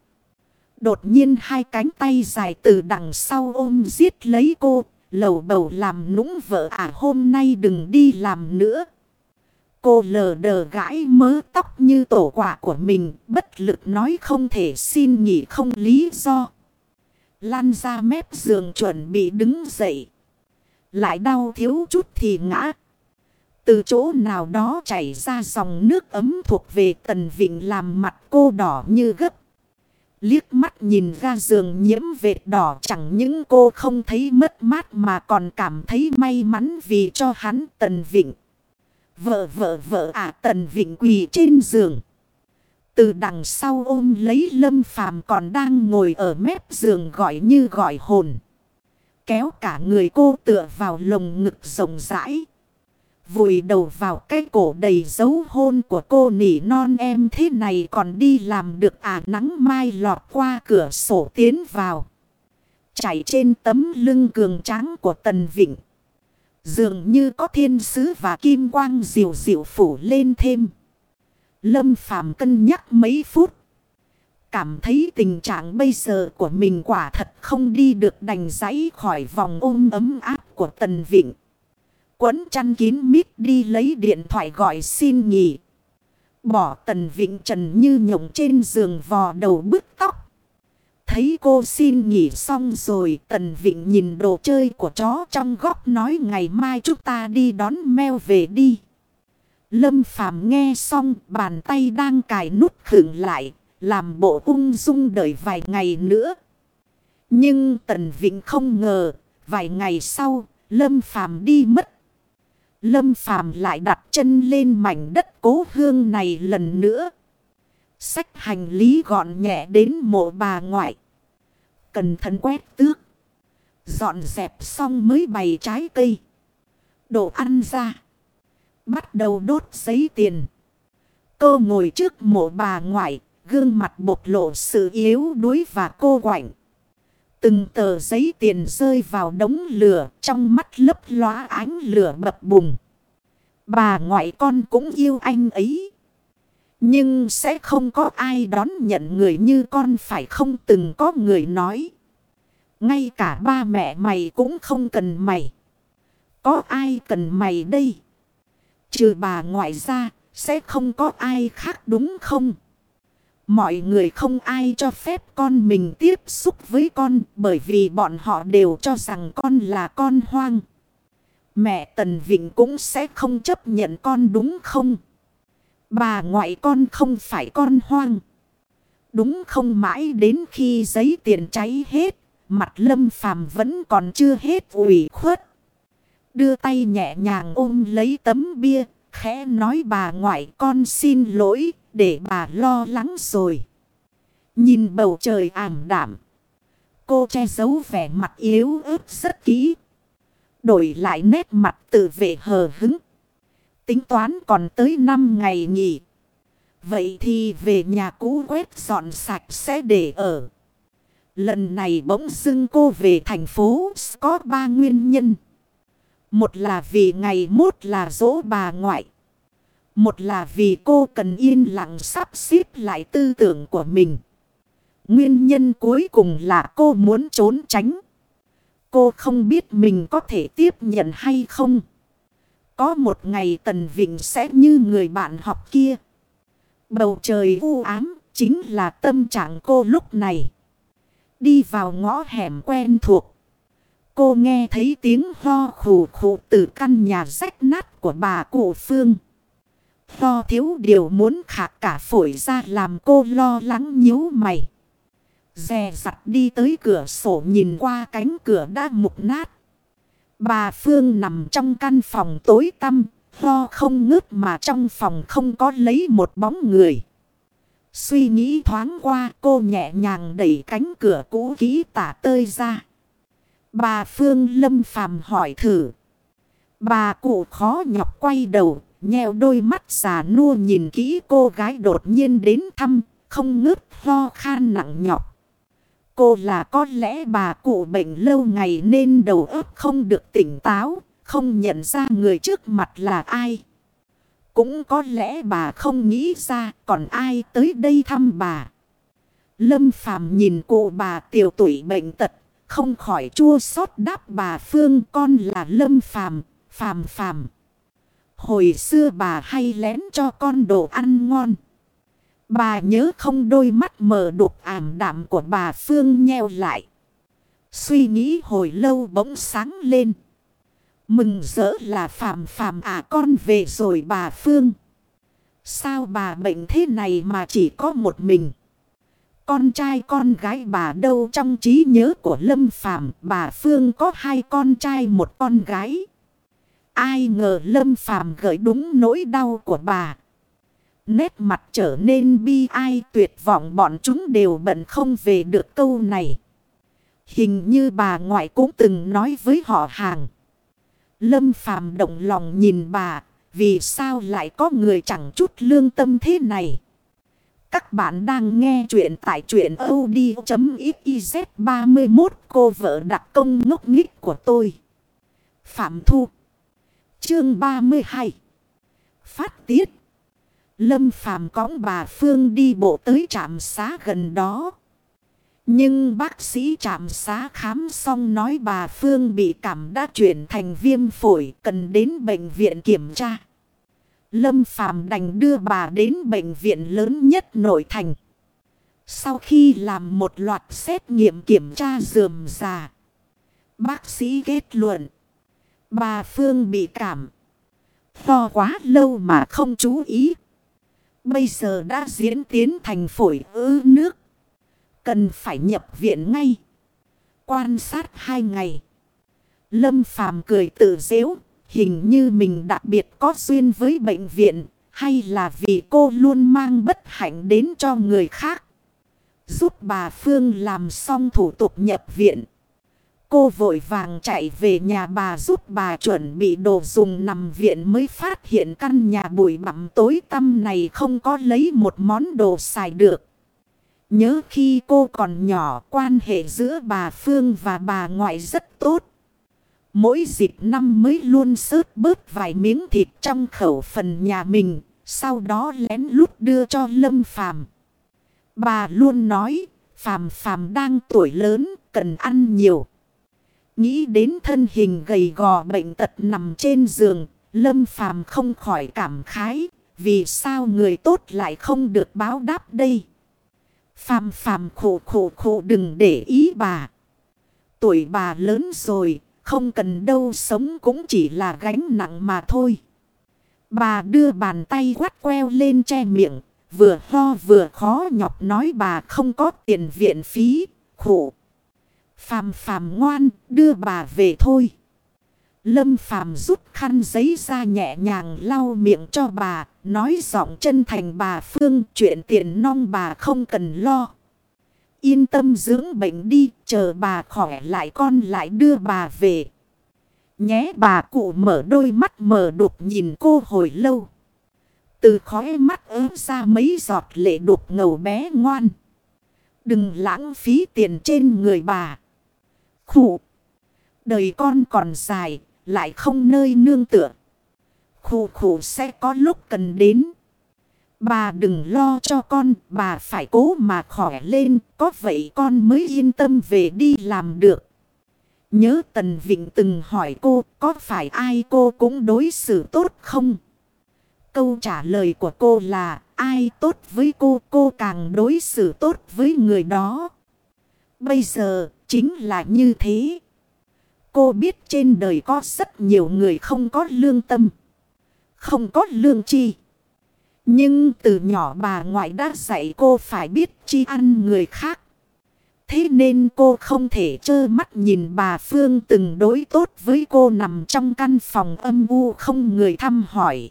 S1: Đột nhiên hai cánh tay dài từ đằng sau ôm giết lấy cô. Lầu bầu làm nũng vợ à hôm nay đừng đi làm nữa. Cô lờ đờ gãi mớ tóc như tổ quả của mình. Bất lực nói, không thể xin nghỉ, không lý do. Lan ra mép giường chuẩn bị đứng dậy. Lại đau thiếu chút thì ngã. Từ chỗ nào đó chảy ra dòng nước ấm thuộc về tần vịnh làm mặt cô đỏ như gấp. Liếc mắt nhìn ra giường nhiễm vệt đỏ, chẳng những cô không thấy mất mát mà còn cảm thấy may mắn vì cho hắn Tần Vịnh. Vợ vợ vợ à Tần Vịnh quỳ trên giường. từ đằng sau ôm lấy lâm phàm còn đang ngồi ở mép giường gọi như gọi hồn. Kéo cả người cô tựa vào lồng ngực rộng rãi. Vùi đầu vào cái cổ đầy dấu hôn của cô nỉ non em thế này còn đi làm được à nắng mai lọt qua cửa sổ tiến vào. Chảy trên tấm lưng cường tráng của Tần Vịnh. Dường như có thiên sứ và kim quang diệu diệu phủ lên thêm. Lâm Phàm cân nhắc mấy phút. Cảm thấy tình trạng bây giờ của mình quả thật không đi được đành giấy khỏi vòng ôm ấm áp của Tần Vịnh. Quấn chăn kín mít đi lấy điện thoại gọi xin nghỉ. Bỏ Tần Vịnh trần như nhộng trên giường vò đầu bứt tóc. Thấy cô xin nghỉ xong rồi Tần Vịnh nhìn đồ chơi của chó trong góc nói ngày mai chúng ta đi đón meo về đi. Lâm Phàm nghe xong bàn tay đang cài nút khựng lại, làm bộ ung dung đợi vài ngày nữa. Nhưng Tần Vịnh không ngờ, vài ngày sau, Lâm Phàm đi mất. Lâm Phàm lại đặt chân lên mảnh đất cố hương này lần nữa. Sách hành lý gọn nhẹ đến mộ bà ngoại. Cẩn thận quét tước. Dọn dẹp xong mới bày trái cây. Đồ ăn ra bắt đầu đốt giấy tiền. Cô ngồi trước mộ bà ngoại, gương mặt bộc lộ sự yếu đuối và cô quạnh. Từng tờ giấy tiền rơi vào đống lửa, trong mắt lấp lóa ánh lửa bập bùng. Bà ngoại con cũng yêu anh ấy. Nhưng sẽ không có ai đón nhận người như con phải không từng có người nói. Ngay cả ba mẹ mày cũng không cần mày. Có ai cần mày đây? Trừ bà ngoại ra, sẽ không có ai khác đúng không? Mọi người không ai cho phép con mình tiếp xúc với con bởi vì bọn họ đều cho rằng con là con hoang. Mẹ Tần Vịnh cũng sẽ không chấp nhận con đúng không? Bà ngoại con không phải con hoang. Đúng không mãi đến khi giấy tiền cháy hết, mặt lâm phàm vẫn còn chưa hết ủy khuất. Đưa tay nhẹ nhàng ôm lấy tấm bia. Khẽ nói bà ngoại con xin lỗi để bà lo lắng rồi. Nhìn bầu trời ảm đảm. Cô che giấu vẻ mặt yếu ớt rất kỹ. Đổi lại nét mặt tự vệ hờ hứng. Tính toán còn tới 5 ngày nghỉ. Vậy thì về nhà cũ quét dọn sạch sẽ để ở. Lần này bỗng dưng cô về thành phố có ba nguyên nhân. Một là vì ngày mốt là dỗ bà ngoại. Một là vì cô cần yên lặng sắp xếp lại tư tưởng của mình. Nguyên nhân cuối cùng là cô muốn trốn tránh. Cô không biết mình có thể tiếp nhận hay không. Có một ngày Tần Vịnh sẽ như người bạn học kia. Bầu trời u ám chính là tâm trạng cô lúc này. Đi vào ngõ hẻm quen thuộc. Cô nghe thấy tiếng ho khủ khủ từ căn nhà rách nát của bà cụ Phương. Lo thiếu điều muốn khạc cả phổi ra làm cô lo lắng nhíu mày. Dè dặt đi tới cửa sổ nhìn qua cánh cửa đã mục nát. Bà Phương nằm trong căn phòng tối tăm, lo không ngớt mà trong phòng không có lấy một bóng người. Suy nghĩ thoáng qua cô nhẹ nhàng đẩy cánh cửa cũ kỹ tả tơi ra. Bà Phương lâm phàm hỏi thử. Bà cụ khó nhọc quay đầu, nheo đôi mắt già nua nhìn kỹ cô gái đột nhiên đến thăm, không ngớt ho khan nặng nhọc. Cô là có lẽ bà cụ bệnh lâu ngày nên đầu óc không được tỉnh táo, không nhận ra người trước mặt là ai. Cũng có lẽ bà không nghĩ ra còn ai tới đây thăm bà. Lâm Phàm nhìn cụ bà tiểu tuổi bệnh tật, không khỏi chua xót đáp bà Phương con là Lâm Phàm, Phàm Phàm. Hồi xưa bà hay lén cho con đồ ăn ngon. Bà nhớ không đôi mắt mờ đục ảm đạm của bà Phương nheo lại. Suy nghĩ hồi lâu bỗng sáng lên. Mừng rỡ là phàm phàm à con về rồi bà Phương. Sao bà bệnh thế này mà chỉ có một mình. Con trai con gái bà đâu trong trí nhớ của Lâm Phàm bà Phương có hai con trai một con gái. Ai ngờ Lâm Phàm gợi đúng nỗi đau của bà. Nét mặt trở nên bi ai tuyệt vọng bọn chúng đều bận không về được câu này. Hình như bà ngoại cũng từng nói với họ hàng. Lâm phàm động lòng nhìn bà, vì sao lại có người chẳng chút lương tâm thế này? Các bạn đang nghe chuyện tại chuyện od.xyz 31 cô vợ đặc công ngốc nghích của tôi. Phạm Thu Chương 32 Phát tiết Lâm Phàm cõng bà Phương đi bộ tới trạm xá gần đó. Nhưng bác sĩ trạm xá khám xong nói bà Phương bị cảm đã chuyển thành viêm phổi cần đến bệnh viện kiểm tra. Lâm Phàm đành đưa bà đến bệnh viện lớn nhất nội thành. Sau khi làm một loạt xét nghiệm kiểm tra dườm già, bác sĩ kết luận bà Phương bị cảm. To quá lâu mà không chú ý. Bây giờ đã diễn tiến thành phổi ứ nước. Cần phải nhập viện ngay. Quan sát hai ngày. Lâm Phàm cười tự dễu. Hình như mình đặc biệt có duyên với bệnh viện. Hay là vì cô luôn mang bất hạnh đến cho người khác. Giúp bà Phương làm xong thủ tục nhập viện. Cô vội vàng chạy về nhà bà giúp bà chuẩn bị đồ dùng nằm viện mới phát hiện căn nhà bụi bặm tối tăm này không có lấy một món đồ xài được. Nhớ khi cô còn nhỏ quan hệ giữa bà Phương và bà ngoại rất tốt. Mỗi dịp năm mới luôn sớt bớt vài miếng thịt trong khẩu phần nhà mình, sau đó lén lút đưa cho Lâm Phàm. Bà luôn nói, Phàm Phàm đang tuổi lớn, cần ăn nhiều. Nghĩ đến thân hình gầy gò bệnh tật nằm trên giường, Lâm Phàm không khỏi cảm khái, vì sao người tốt lại không được báo đáp đây? Phàm phàm khổ khổ khổ đừng để ý bà. Tuổi bà lớn rồi, không cần đâu sống cũng chỉ là gánh nặng mà thôi. Bà đưa bàn tay quát queo lên che miệng, vừa ho vừa khó nhọc nói bà không có tiền viện phí, khổ. Phàm phàm ngoan, đưa bà về thôi. Lâm phàm rút khăn giấy ra nhẹ nhàng lau miệng cho bà, nói giọng chân thành bà Phương chuyện tiền nong bà không cần lo. Yên tâm dưỡng bệnh đi, chờ bà khỏe lại con lại đưa bà về. Nhé bà cụ mở đôi mắt mở đục nhìn cô hồi lâu. Từ khói mắt ớt ra mấy giọt lệ đục ngầu bé ngoan. Đừng lãng phí tiền trên người bà. Khủ. Đời con còn dài, lại không nơi nương tựa. Khủ khủ sẽ có lúc cần đến. Bà đừng lo cho con, bà phải cố mà khỏe lên, có vậy con mới yên tâm về đi làm được. Nhớ Tần Vịnh từng hỏi cô, có phải ai cô cũng đối xử tốt không? Câu trả lời của cô là, ai tốt với cô, cô càng đối xử tốt với người đó. Bây giờ, chính là như thế. Cô biết trên đời có rất nhiều người không có lương tâm. Không có lương chi. Nhưng từ nhỏ bà ngoại đã dạy cô phải biết chi ăn người khác. Thế nên cô không thể trơ mắt nhìn bà Phương từng đối tốt với cô nằm trong căn phòng âm u không người thăm hỏi.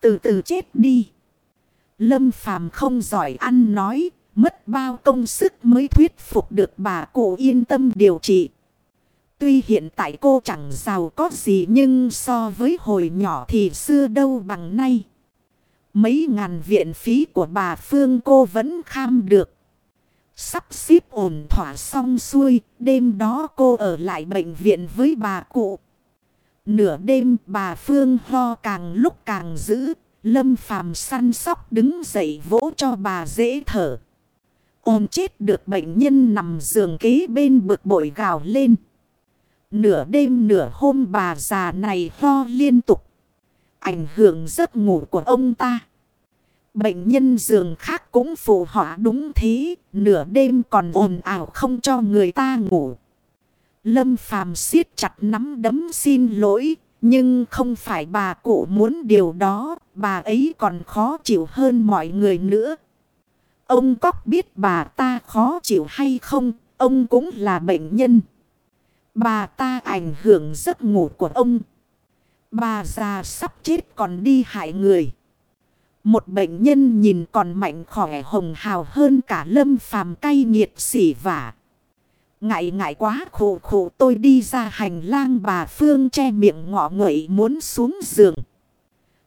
S1: Từ từ chết đi. Lâm Phàm không giỏi ăn nói, Mất bao công sức mới thuyết phục được bà cụ yên tâm điều trị. Tuy hiện tại cô chẳng giàu có gì nhưng so với hồi nhỏ thì xưa đâu bằng nay. Mấy ngàn viện phí của bà Phương cô vẫn kham được. Sắp xếp ổn thỏa xong xuôi, đêm đó cô ở lại bệnh viện với bà cụ. Nửa đêm bà Phương ho càng lúc càng dữ, lâm phàm săn sóc đứng dậy vỗ cho bà dễ thở. Ôm chết được bệnh nhân nằm giường kế bên bực bội gào lên. Nửa đêm nửa hôm bà già này ho liên tục. Ảnh hưởng giấc ngủ của ông ta. Bệnh nhân giường khác cũng phù họa đúng thế. Nửa đêm còn ồn ào không cho người ta ngủ. Lâm phàm siết chặt nắm đấm xin lỗi. Nhưng không phải bà cụ muốn điều đó. Bà ấy còn khó chịu hơn mọi người nữa. Ông có biết bà ta khó chịu hay không, ông cũng là bệnh nhân. Bà ta ảnh hưởng giấc ngủ của ông. Bà già sắp chết còn đi hại người. Một bệnh nhân nhìn còn mạnh khỏe hồng hào hơn cả lâm phàm cay nghiệt xỉ vả. Ngại ngại quá khổ khổ tôi đi ra hành lang bà Phương che miệng ngọ ngậy muốn xuống giường.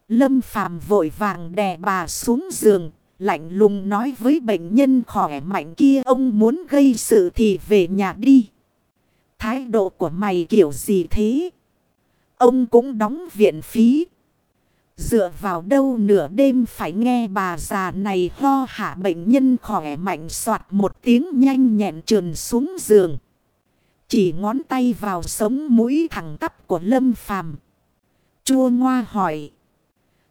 S1: Lâm phàm vội vàng đè bà xuống giường, lạnh lùng nói với bệnh nhân khỏe mạnh kia, ông muốn gây sự thì về nhà đi. Thái độ của mày kiểu gì thế? Ông cũng đóng viện phí. Dựa vào đâu nửa đêm phải nghe bà già này ho hạ bệnh nhân khỏe mạnh soạt một tiếng nhanh nhẹn trườn xuống giường. Chỉ ngón tay vào sống mũi thẳng tắp của Lâm Phàm. Chua ngoa hỏi.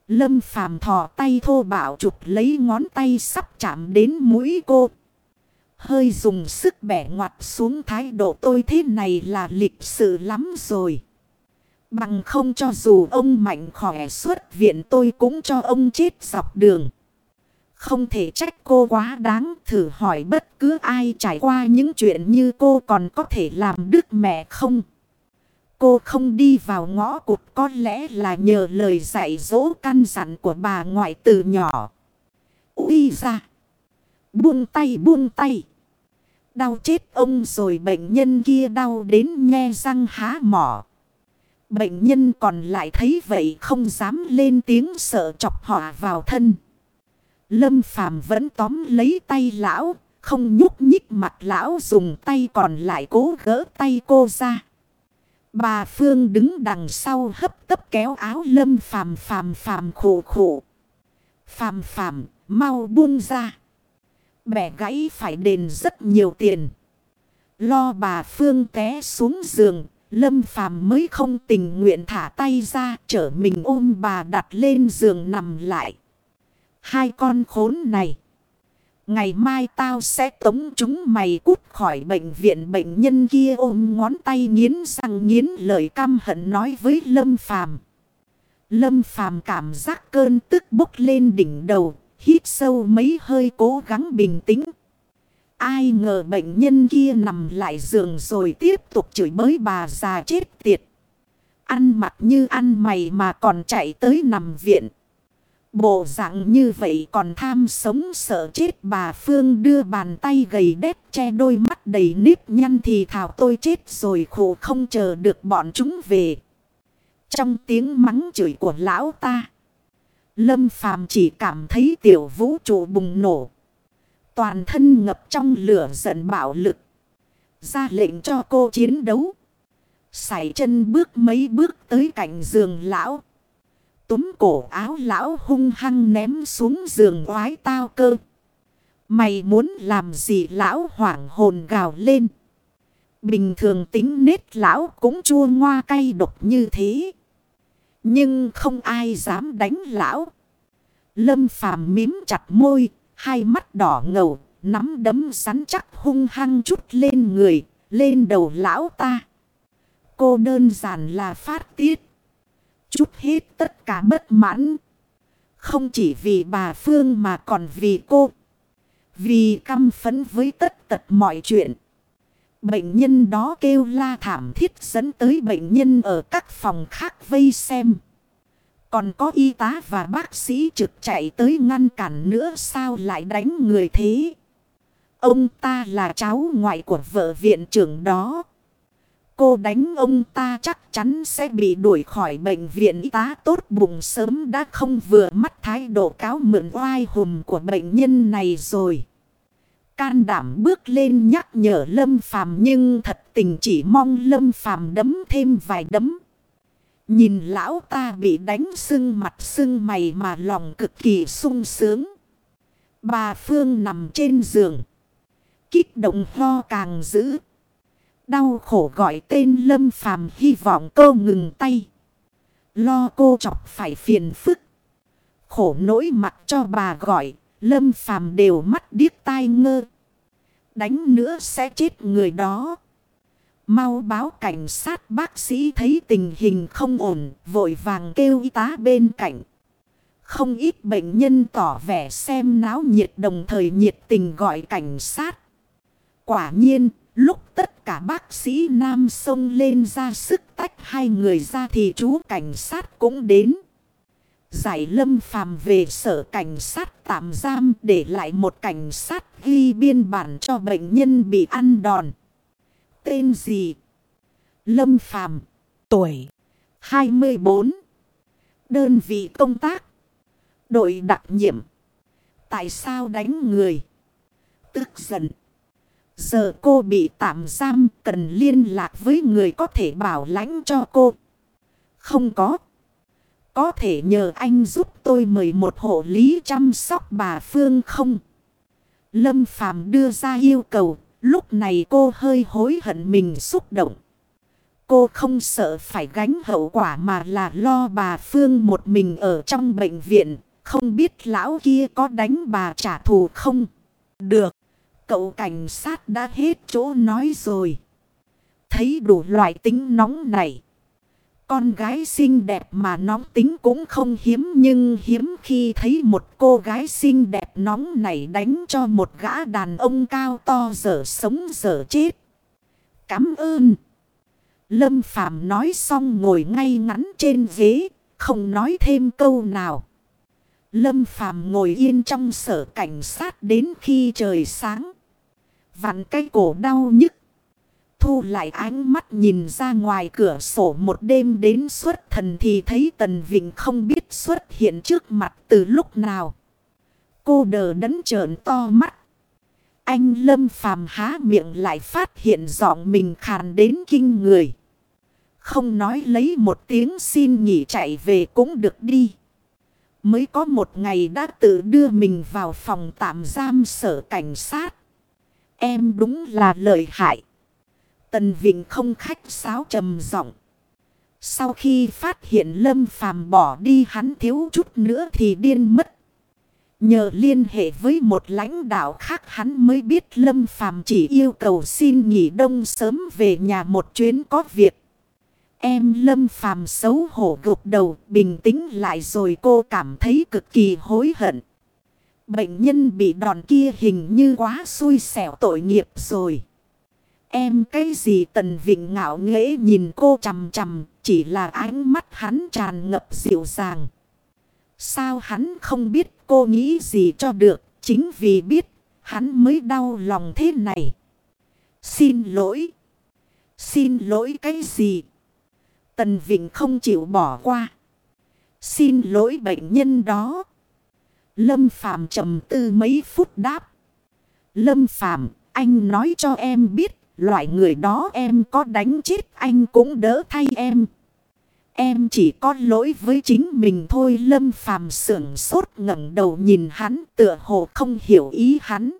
S1: Lâm Phàm thò tay thô bạo chụp lấy ngón tay sắp chạm đến mũi cô. Hơi dùng sức bẻ ngoặt xuống thái độ tôi thế này là lịch sự lắm rồi. Bằng không cho dù ông mạnh khỏe xuất viện tôi cũng cho ông chết dọc đường. Không thể trách cô quá đáng thử hỏi bất cứ ai trải qua những chuyện như cô còn có thể làm đức mẹ không. Cô không đi vào ngõ cụt có lẽ là nhờ lời dạy dỗ căn dặn của bà ngoại từ nhỏ. Ui ra! Buông tay buông tay! Đau chết ông rồi bệnh nhân kia đau đến nghe răng há mỏ. Bệnh nhân còn lại thấy vậy không dám lên tiếng sợ chọc họa vào thân. Lâm Phàm vẫn tóm lấy tay lão, không nhúc nhích mặt lão dùng tay còn lại cố gỡ tay cô ra. Bà Phương đứng đằng sau hấp tấp kéo áo Lâm Phàm phàm phàm khổ khổ. Phàm phàm, mau buông ra. Bẻ gãy phải đền rất nhiều tiền. Lo bà Phương té xuống giường, Lâm Phàm mới không tình nguyện thả tay ra, trở mình ôm bà đặt lên giường nằm lại. Hai con khốn này. Ngày mai tao sẽ tống chúng mày cút khỏi bệnh viện bệnh nhân kia ôm ngón tay nghiến răng nghiến lời căm hận nói với Lâm Phàm. Lâm Phàm cảm giác cơn tức bốc lên đỉnh đầu, hít sâu mấy hơi cố gắng bình tĩnh. Ai ngờ bệnh nhân kia nằm lại giường rồi tiếp tục chửi bới bà già chết tiệt. Ăn mặc như ăn mày mà còn chạy tới nằm viện. Bộ dạng như vậy còn tham sống sợ chết bà Phương đưa bàn tay gầy đét che đôi mắt đầy nếp nhăn thì thảo tôi chết rồi khổ không chờ được bọn chúng về. Trong tiếng mắng chửi của lão ta. Lâm Phàm chỉ cảm thấy tiểu vũ trụ bùng nổ. Toàn thân ngập trong lửa giận bạo lực. Ra lệnh cho cô chiến đấu. Sải chân bước mấy bước tới cạnh giường lão. Túm cổ áo lão hung hăng ném xuống giường oái tao cơ. Mày muốn làm gì lão hoảng hồn gào lên. Bình thường tính nết lão cũng chua ngoa cay độc như thế. Nhưng không ai dám đánh lão. Lâm phàm mím chặt môi, hai mắt đỏ ngầu, nắm đấm rắn chắc hung hăng chút lên người, lên đầu lão ta. Cô đơn giản là phát tiết. Chút hết tất cả bất mãn. Không chỉ vì bà Phương mà còn vì cô. Vì căm phấn với tất tật mọi chuyện. Bệnh nhân đó kêu la thảm thiết dẫn tới bệnh nhân ở các phòng khác vây xem. Còn có y tá và bác sĩ trực chạy tới ngăn cản nữa sao lại đánh người thế. Ông ta là cháu ngoại của vợ viện trưởng đó. Cô đánh ông ta chắc chắn sẽ bị đuổi khỏi bệnh viện y tá tốt bụng sớm đã không vừa mắt thái độ cáo mượn oai hùm của bệnh nhân này rồi. Can đảm bước lên nhắc nhở Lâm Phàm nhưng thật tình chỉ mong Lâm Phàm đấm thêm vài đấm. Nhìn lão ta bị đánh sưng mặt sưng mày mà lòng cực kỳ sung sướng. Bà Phương nằm trên giường. Kích động ho càng dữ. Đau khổ gọi tên Lâm Phàm hy vọng cô ngừng tay. Lo cô chọc phải phiền phức. Khổ nỗi mặt cho bà gọi. Lâm Phàm đều mắt điếc tai ngơ. Đánh nữa sẽ chết người đó. Mau báo cảnh sát bác sĩ thấy tình hình không ổn, vội vàng kêu y tá bên cạnh. Không ít bệnh nhân tỏ vẻ xem náo nhiệt đồng thời nhiệt tình gọi cảnh sát. Quả nhiên, lúc tất cả bác sĩ nam sông lên ra sức tách hai người ra thì chú cảnh sát cũng đến. Giải lâm phàm về sở cảnh sát tạm giam để lại một cảnh sát ghi biên bản cho bệnh nhân bị ăn đòn. Tên gì? Lâm phàm. Tuổi. 24. Đơn vị công tác. Đội đặc nhiệm. Tại sao đánh người? Tức giận. Giờ cô bị tạm giam cần liên lạc với người có thể bảo lãnh cho cô. Không có. Có thể nhờ anh giúp tôi mời một hộ lý chăm sóc bà Phương không? Lâm Phàm đưa ra yêu cầu. Lúc này cô hơi hối hận mình xúc động. Cô không sợ phải gánh hậu quả mà là lo bà Phương một mình ở trong bệnh viện. Không biết lão kia có đánh bà trả thù không? Được. Cậu cảnh sát đã hết chỗ nói rồi. Thấy đủ loại tính nóng này. Con gái xinh đẹp mà nóng tính cũng không hiếm nhưng hiếm khi thấy một cô gái xinh đẹp nóng này đánh cho một gã đàn ông cao to dở sống dở chết. Cảm ơn. Lâm Phàm nói xong ngồi ngay ngắn trên ghế, không nói thêm câu nào. Lâm Phàm ngồi yên trong sở cảnh sát đến khi trời sáng. Vặn cái cổ đau nhức. Thu lại ánh mắt nhìn ra ngoài cửa sổ một đêm đến suốt thần thì thấy Tần Vịnh không biết xuất hiện trước mặt từ lúc nào. Cô đờ đẫn trợn to mắt. Anh Lâm Phàm há miệng lại phát hiện giọng mình khàn đến kinh người. Không nói lấy một tiếng xin nghỉ chạy về cũng được đi. Mới có một ngày đã tự đưa mình vào phòng tạm giam sở cảnh sát. Em đúng là lợi hại. Tần Vịnh không khách sáo trầm giọng. Sau khi phát hiện Lâm Phàm bỏ đi hắn thiếu chút nữa thì điên mất. Nhờ liên hệ với một lãnh đạo khác hắn mới biết Lâm Phàm chỉ yêu cầu xin nghỉ đông sớm về nhà một chuyến có việc. Em Lâm Phàm xấu hổ gục đầu, bình tĩnh lại rồi cô cảm thấy cực kỳ hối hận. Bệnh nhân bị đòn kia hình như quá xui xẻo tội nghiệp rồi. Em cái gì tần vịnh ngạo nghễ nhìn cô chằm chằm, chỉ là ánh mắt hắn tràn ngập dịu dàng. Sao hắn không biết cô nghĩ gì cho được, chính vì biết, hắn mới đau lòng thế này. Xin lỗi. Xin lỗi cái gì? Tần Vịnh không chịu bỏ qua. Xin lỗi bệnh nhân đó. Lâm Phàm trầm tư mấy phút đáp. Lâm Phàm, anh nói cho em biết. Loại người đó em có đánh chết, anh cũng đỡ thay em. Em chỉ có lỗi với chính mình thôi. Lâm Phàm sưởng sốt ngẩng đầu nhìn hắn, tựa hồ không hiểu ý hắn.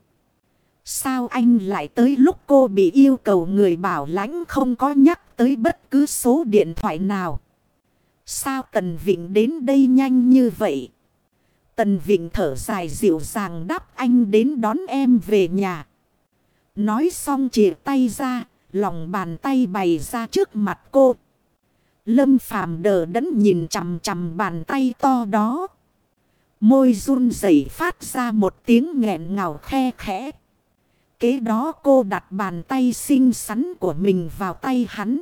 S1: Sao anh lại tới lúc cô bị yêu cầu người bảo lãnh không có nhắc tới bất cứ số điện thoại nào? Sao Tần Vịnh đến đây nhanh như vậy? Tần Vịnh thở dài dịu dàng đáp anh đến đón em về nhà. Nói xong chìa tay ra, lòng bàn tay bày ra trước mặt cô. Lâm Phàm đờ đẫn nhìn chằm chằm bàn tay to đó. Môi run rẩy phát ra một tiếng nghẹn ngào khe khẽ kế đó cô đặt bàn tay xinh xắn của mình vào tay hắn.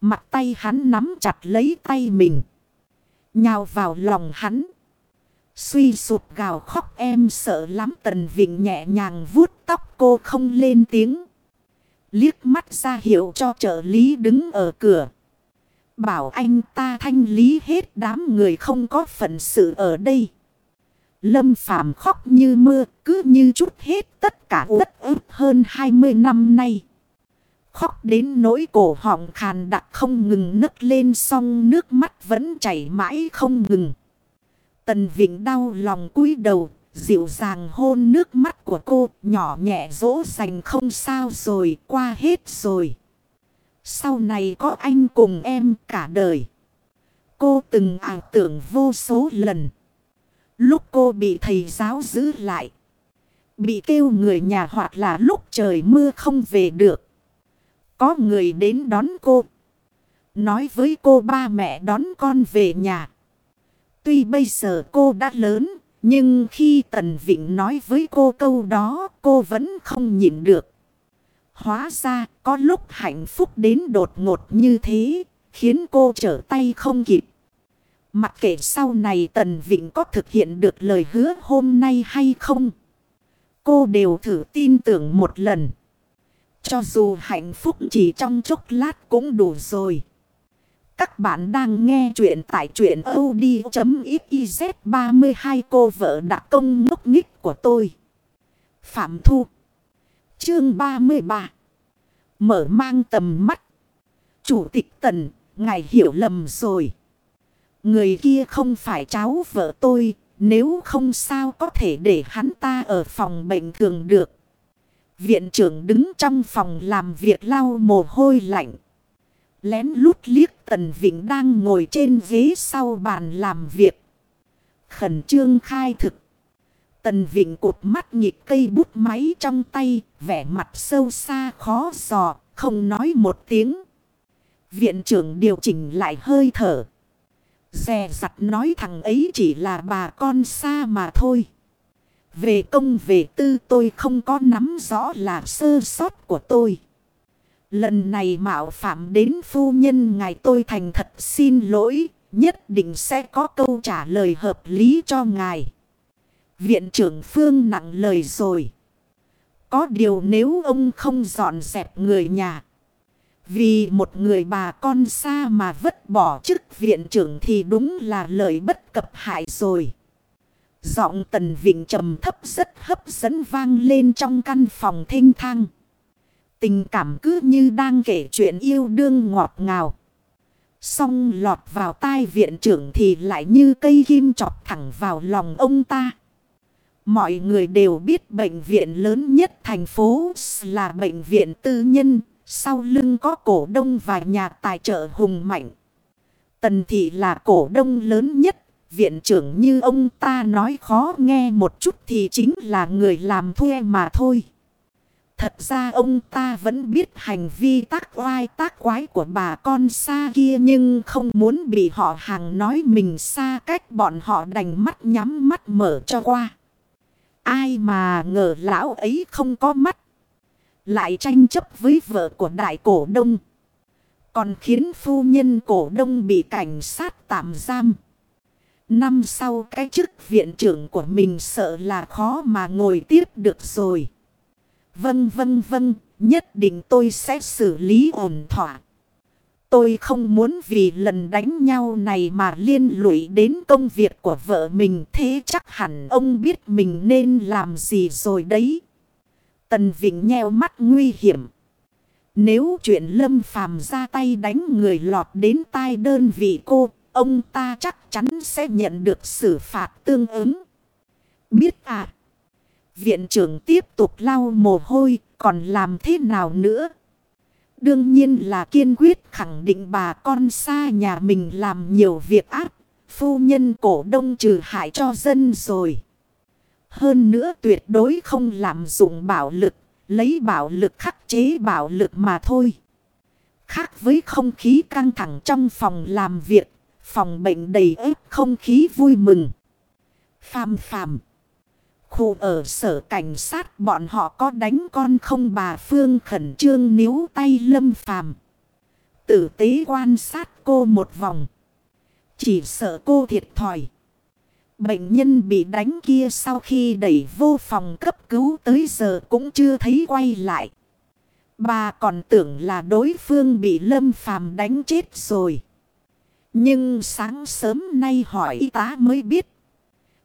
S1: Mặt tay hắn nắm chặt lấy tay mình. Nhào vào lòng hắn. Suy sụp gào khóc em sợ lắm tần vịnh nhẹ nhàng vuốt tóc cô không lên tiếng. Liếc mắt ra hiệu cho trợ lý đứng ở cửa. Bảo anh ta thanh lý hết đám người không có phận sự ở đây. Lâm Phàm khóc như mưa, cứ như chút hết tất cả đất ức hơn 20 năm nay. Khóc đến nỗi cổ họng khàn đặc không ngừng nấc lên song nước mắt vẫn chảy mãi không ngừng. Tần Vịnh đau lòng cúi đầu, dịu dàng hôn nước mắt của cô, nhỏ nhẹ dỗ dành không sao rồi, qua hết rồi. Sau này có anh cùng em cả đời. Cô từng ảo tưởng vô số lần. Lúc cô bị thầy giáo giữ lại. Bị kêu người nhà hoặc là lúc trời mưa không về được. Có người đến đón cô. Nói với cô ba mẹ đón con về nhà. Tuy bây giờ cô đã lớn. Nhưng khi Tần Vịnh nói với cô câu đó, cô vẫn không nhịn được. Hóa ra, có lúc hạnh phúc đến đột ngột như thế. Khiến cô trở tay không kịp. Mặc kệ sau này Tần Vịnh có thực hiện được lời hứa hôm nay hay không. Cô đều thử tin tưởng một lần. Cho dù hạnh phúc chỉ trong chốc lát cũng đủ rồi. Các bạn đang nghe chuyện tại chuyện od.xyz 32 cô vợ đã công ngốc nghích của tôi. Phạm Thu Chương 33 Mở mang tầm mắt Chủ tịch Tần, ngài hiểu lầm rồi. Người kia không phải cháu vợ tôi, nếu không sao có thể để hắn ta ở phòng bệnh thường được. Viện trưởng đứng trong phòng làm việc lau mồ hôi lạnh. Lén lút liếc Tần Vĩnh đang ngồi trên ghế sau bàn làm việc. Khẩn trương khai thực. Tần Vịnh cụt mắt nhịp cây bút máy trong tay, vẻ mặt sâu xa khó dò, không nói một tiếng. Viện trưởng điều chỉnh lại hơi thở. Dè dặt nói thằng ấy chỉ là bà con xa mà thôi. Về công về tư tôi không có nắm rõ là sơ sót của tôi. Lần này mạo phạm đến phu nhân ngài tôi thành thật xin lỗi. Nhất định sẽ có câu trả lời hợp lý cho ngài. Viện trưởng Phương nặng lời rồi. Có điều nếu ông không dọn dẹp người nhà. Vì một người bà con xa mà vứt bỏ chức viện trưởng thì đúng là lời bất cập hại rồi. Giọng tần vịnh trầm thấp rất hấp dẫn vang lên trong căn phòng thênh thang. Tình cảm cứ như đang kể chuyện yêu đương ngọt ngào. Xong lọt vào tai viện trưởng thì lại như cây kim chọc thẳng vào lòng ông ta. Mọi người đều biết bệnh viện lớn nhất thành phố là bệnh viện tư nhân, sau lưng có cổ đông và nhà tài trợ hùng mạnh. Tần thị là cổ đông lớn nhất. Viện trưởng như ông ta nói khó nghe một chút thì chính là người làm thuê mà thôi. Thật ra ông ta vẫn biết hành vi tác oai tác quái của bà con xa kia nhưng không muốn bị họ hàng nói mình xa cách bọn họ đành mắt nhắm mắt mở cho qua. Ai mà ngờ lão ấy không có mắt lại tranh chấp với vợ của đại cổ đông. Còn khiến phu nhân cổ đông bị cảnh sát tạm giam. Năm sau cái chức viện trưởng của mình sợ là khó mà ngồi tiếp được rồi. Vâng vâng vâng, nhất định tôi sẽ xử lý ổn thỏa. Tôi không muốn vì lần đánh nhau này mà liên lụy đến công việc của vợ mình. Thế chắc hẳn ông biết mình nên làm gì rồi đấy. Tần Vịnh nheo mắt nguy hiểm. Nếu chuyện lâm phàm ra tay đánh người lọt đến tai đơn vị cô, ông ta chắc chắn sẽ nhận được xử phạt tương ứng. Biết à? Viện trưởng tiếp tục lau mồ hôi, còn làm thế nào nữa? Đương nhiên là kiên quyết khẳng định bà con xa nhà mình làm nhiều việc ác, phu nhân cổ đông trừ hại cho dân rồi. Hơn nữa tuyệt đối không làm dụng bạo lực, lấy bạo lực khắc chế bạo lực mà thôi. Khác với không khí căng thẳng trong phòng làm việc, phòng bệnh đầy ếp không khí vui mừng. Phàm phàm. Khu ở sở cảnh sát bọn họ có đánh con không bà Phương khẩn trương níu tay lâm phàm. Tử tế quan sát cô một vòng. Chỉ sợ cô thiệt thòi. Bệnh nhân bị đánh kia sau khi đẩy vô phòng cấp cứu tới giờ cũng chưa thấy quay lại. Bà còn tưởng là đối phương bị lâm phàm đánh chết rồi. Nhưng sáng sớm nay hỏi y tá mới biết.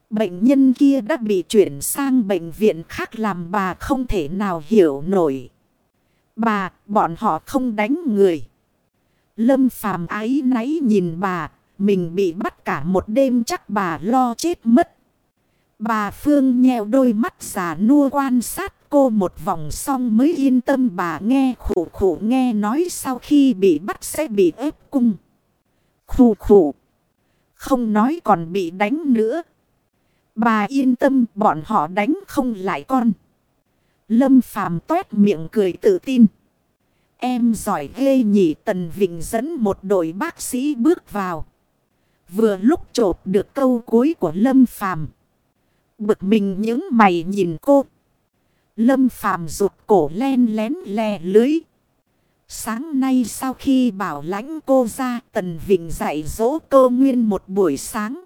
S1: Bệnh nhân kia đã bị chuyển sang bệnh viện khác làm bà không thể nào hiểu nổi. Bà, bọn họ không đánh người. Lâm phàm ái náy nhìn bà, mình bị bắt cả một đêm chắc bà lo chết mất. Bà Phương nheo đôi mắt giả nua quan sát cô một vòng xong mới yên tâm bà nghe khủ khủ nghe nói sau khi bị bắt sẽ bị ép cung. Khủ khủ. Không nói còn bị đánh nữa. Bà yên tâm, bọn họ đánh không lại con. Lâm phàm toét miệng cười tự tin. Em giỏi ghê nhỉ, Tần Vịnh dẫn một đội bác sĩ bước vào. Vừa lúc chộp được câu cuối của Lâm Phàm Bực mình những mày nhìn cô. Lâm Phàm rụt cổ len lén lè lưới. Sáng nay sau khi bảo lãnh cô ra, Tần Vịnh dạy dỗ cô Nguyên một buổi sáng.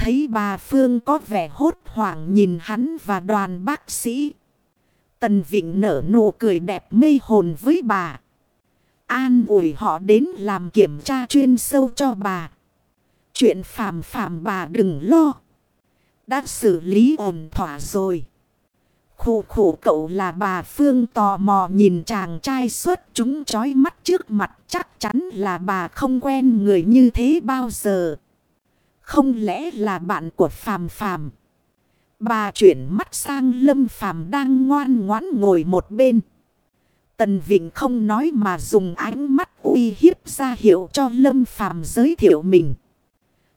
S1: Thấy bà Phương có vẻ hốt hoảng nhìn hắn và đoàn bác sĩ. Tần Vịnh nở nụ cười đẹp mê hồn với bà. An ủi họ đến làm kiểm tra chuyên sâu cho bà. Chuyện phàm phàm bà đừng lo. Đã xử lý ổn thỏa rồi. Khủ khủ cậu là bà Phương tò mò nhìn chàng trai suốt chúng chói mắt trước mặt, chắc chắn là bà không quen người như thế bao giờ. Không lẽ là bạn của Phàm Phàm? Bà chuyển mắt sang Lâm Phàm đang ngoan ngoãn ngồi một bên. Tần Vịnh không nói mà dùng ánh mắt uy hiếp ra hiệu cho Lâm Phàm giới thiệu mình.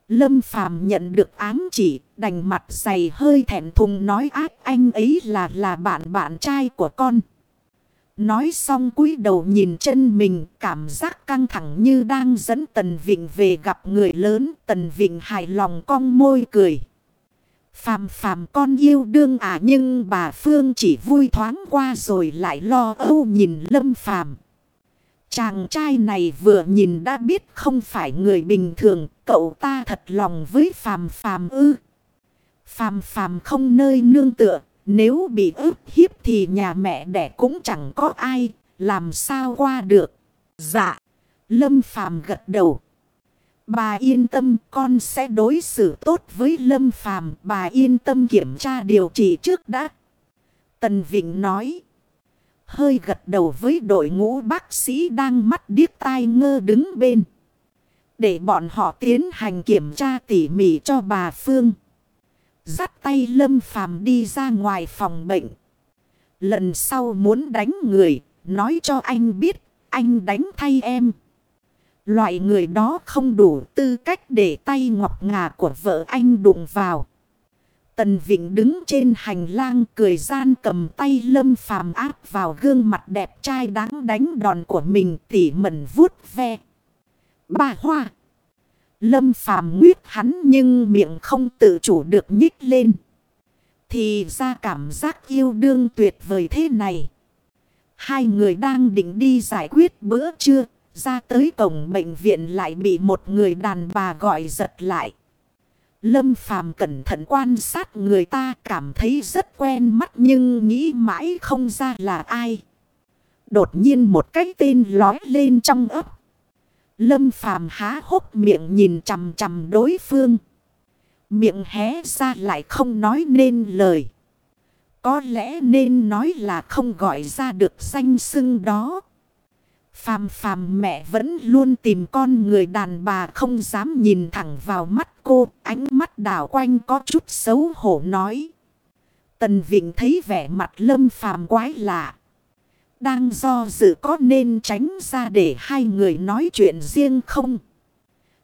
S1: Lâm Phàm nhận được ám chỉ, đành mặt dày hơi thẹn thùng nói ác anh ấy là là bạn bạn trai của con. Nói xong cúi đầu nhìn chân mình, cảm giác căng thẳng như đang dẫn Tần Vịnh về gặp người lớn. Tần Vịnh hài lòng cong môi cười. Phàm phàm con yêu đương à nhưng bà Phương chỉ vui thoáng qua rồi lại lo âu nhìn Lâm Phàm. Chàng trai này vừa nhìn đã biết không phải người bình thường, cậu ta thật lòng với phàm phàm ư. Phàm phàm không nơi nương tựa, nếu bị ức hiếp thì nhà mẹ đẻ cũng chẳng có ai, làm sao qua được. Dạ, Lâm phàm gật đầu. Bà yên tâm con sẽ đối xử tốt với Lâm phàm, bà yên tâm kiểm tra điều trị trước đã. Tần Vịnh nói hơi gật đầu với đội ngũ bác sĩ đang mắt điếc tai ngơ đứng bên. Để bọn họ tiến hành kiểm tra tỉ mỉ cho bà Phương. Dắt tay Lâm Phàm đi ra ngoài phòng bệnh. Lần sau muốn đánh người, nói cho anh biết, anh đánh thay em. Loại người đó không đủ tư cách để tay ngọc ngà của vợ anh đụng vào. Tần Vịnh đứng trên hành lang cười gian cầm tay lâm phàm áp vào gương mặt đẹp trai đáng đánh đòn của mình tỉ mẩn vuốt ve. Bà Hoa. Lâm phàm nguyết hắn nhưng miệng không tự chủ được nhích lên. Thì ra cảm giác yêu đương tuyệt vời thế này. Hai người đang định đi giải quyết bữa trưa. Ra tới cổng bệnh viện lại bị một người đàn bà gọi giật lại. Lâm Phàm cẩn thận quan sát người ta cảm thấy rất quen mắt nhưng nghĩ mãi không ra là ai. Đột nhiên một cái tên lói lên trong ấp. Lâm Phàm há hốc miệng nhìn chằm chằm đối phương. Miệng hé ra lại không nói nên lời. Có lẽ nên nói là không gọi ra được danh xưng đó. Phàm phàm mẹ vẫn luôn tìm con người đàn bà không dám nhìn thẳng vào mắt cô. Ánh mắt đảo quanh có chút xấu hổ nói. Tần Vịnh thấy vẻ mặt lâm phàm quái lạ. Đang do dự có nên tránh ra để hai người nói chuyện riêng không?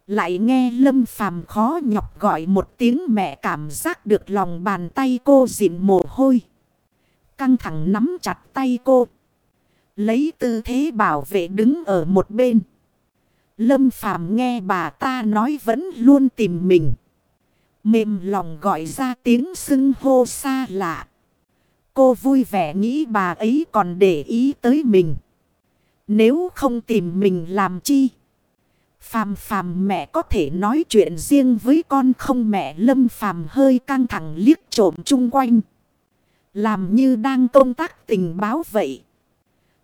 S1: Lại nghe lâm phàm khó nhọc gọi một tiếng mẹ cảm giác được lòng bàn tay cô dịn mồ hôi. Căng thẳng nắm chặt tay cô. Lấy tư thế bảo vệ đứng ở một bên. Lâm Phàm nghe bà ta nói vẫn luôn tìm mình. Mềm lòng gọi ra tiếng xưng hô xa lạ. Cô vui vẻ nghĩ bà ấy còn để ý tới mình. Nếu không tìm mình làm chi? Phàm phàm mẹ có thể nói chuyện riêng với con không mẹ lâm phàm hơi căng thẳng liếc trộm chung quanh. Làm như đang công tác tình báo vậy.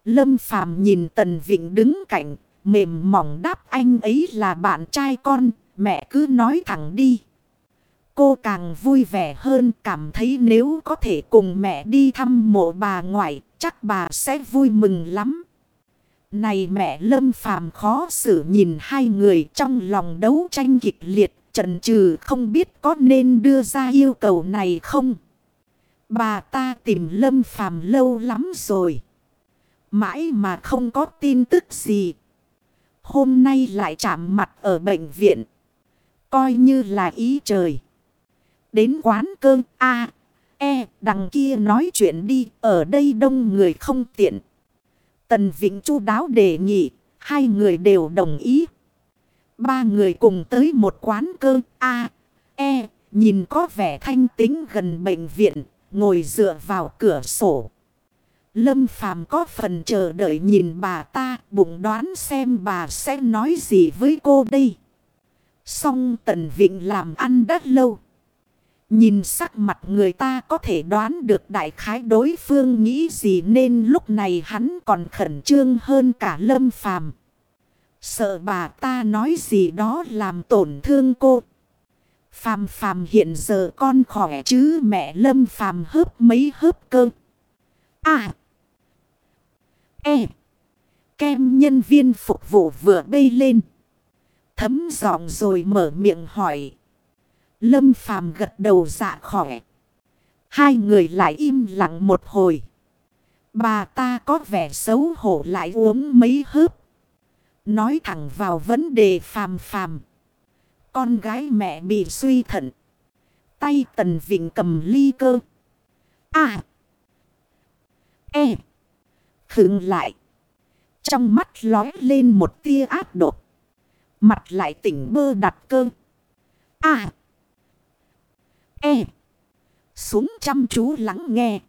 S1: Lâm Phàm nhìn Tần Vịnh đứng cạnh, mềm mỏng đáp anh ấy là bạn trai con, mẹ cứ nói thẳng đi. Cô càng vui vẻ hơn cảm thấy nếu có thể cùng mẹ đi thăm mộ bà ngoại, chắc bà sẽ vui mừng lắm. Này mẹ Lâm Phàm khó xử nhìn hai người trong lòng đấu tranh kịch liệt, trần trừ không biết có nên đưa ra yêu cầu này không. Bà ta tìm Lâm Phàm lâu lắm rồi. Mãi mà không có tin tức gì. Hôm nay lại chạm mặt ở bệnh viện. Coi như là ý trời. Đến quán cơm A, E, đằng kia nói chuyện đi. Ở đây đông người không tiện. Tần Vĩnh chu đáo đề nghị. Hai người đều đồng ý. Ba người cùng tới một quán cơm A, E, nhìn có vẻ thanh tính gần bệnh viện, ngồi dựa vào cửa sổ. Lâm Phàm có phần chờ đợi nhìn bà ta, bụng đoán xem bà sẽ nói gì với cô đây. Xong Tần Vịnh làm ăn đất lâu. Nhìn sắc mặt người ta có thể đoán được đại khái đối phương nghĩ gì nên lúc này hắn còn khẩn trương hơn cả Lâm Phàm. Sợ bà ta nói gì đó làm tổn thương cô. Phàm phàm hiện giờ con khỏe chứ mẹ Lâm Phàm hớp mấy hớp cơ. À! E! Kem nhân viên phục vụ vừa bay lên. Thấm giọng rồi mở miệng hỏi. Lâm Phàm gật đầu dạ khỏe. Hai người lại im lặng một hồi. Bà ta có vẻ xấu hổ lại uống mấy hớp. Nói thẳng vào vấn đề phàm phàm. Con gái mẹ bị suy thận. Tay Tần Vịnh cầm ly cơ. À. E. Khựng lại. Trong mắt lói lên một tia ác đột. Mặt lại tỉnh bơ đặt cơ. À. E. Xuống chăm chú lắng nghe.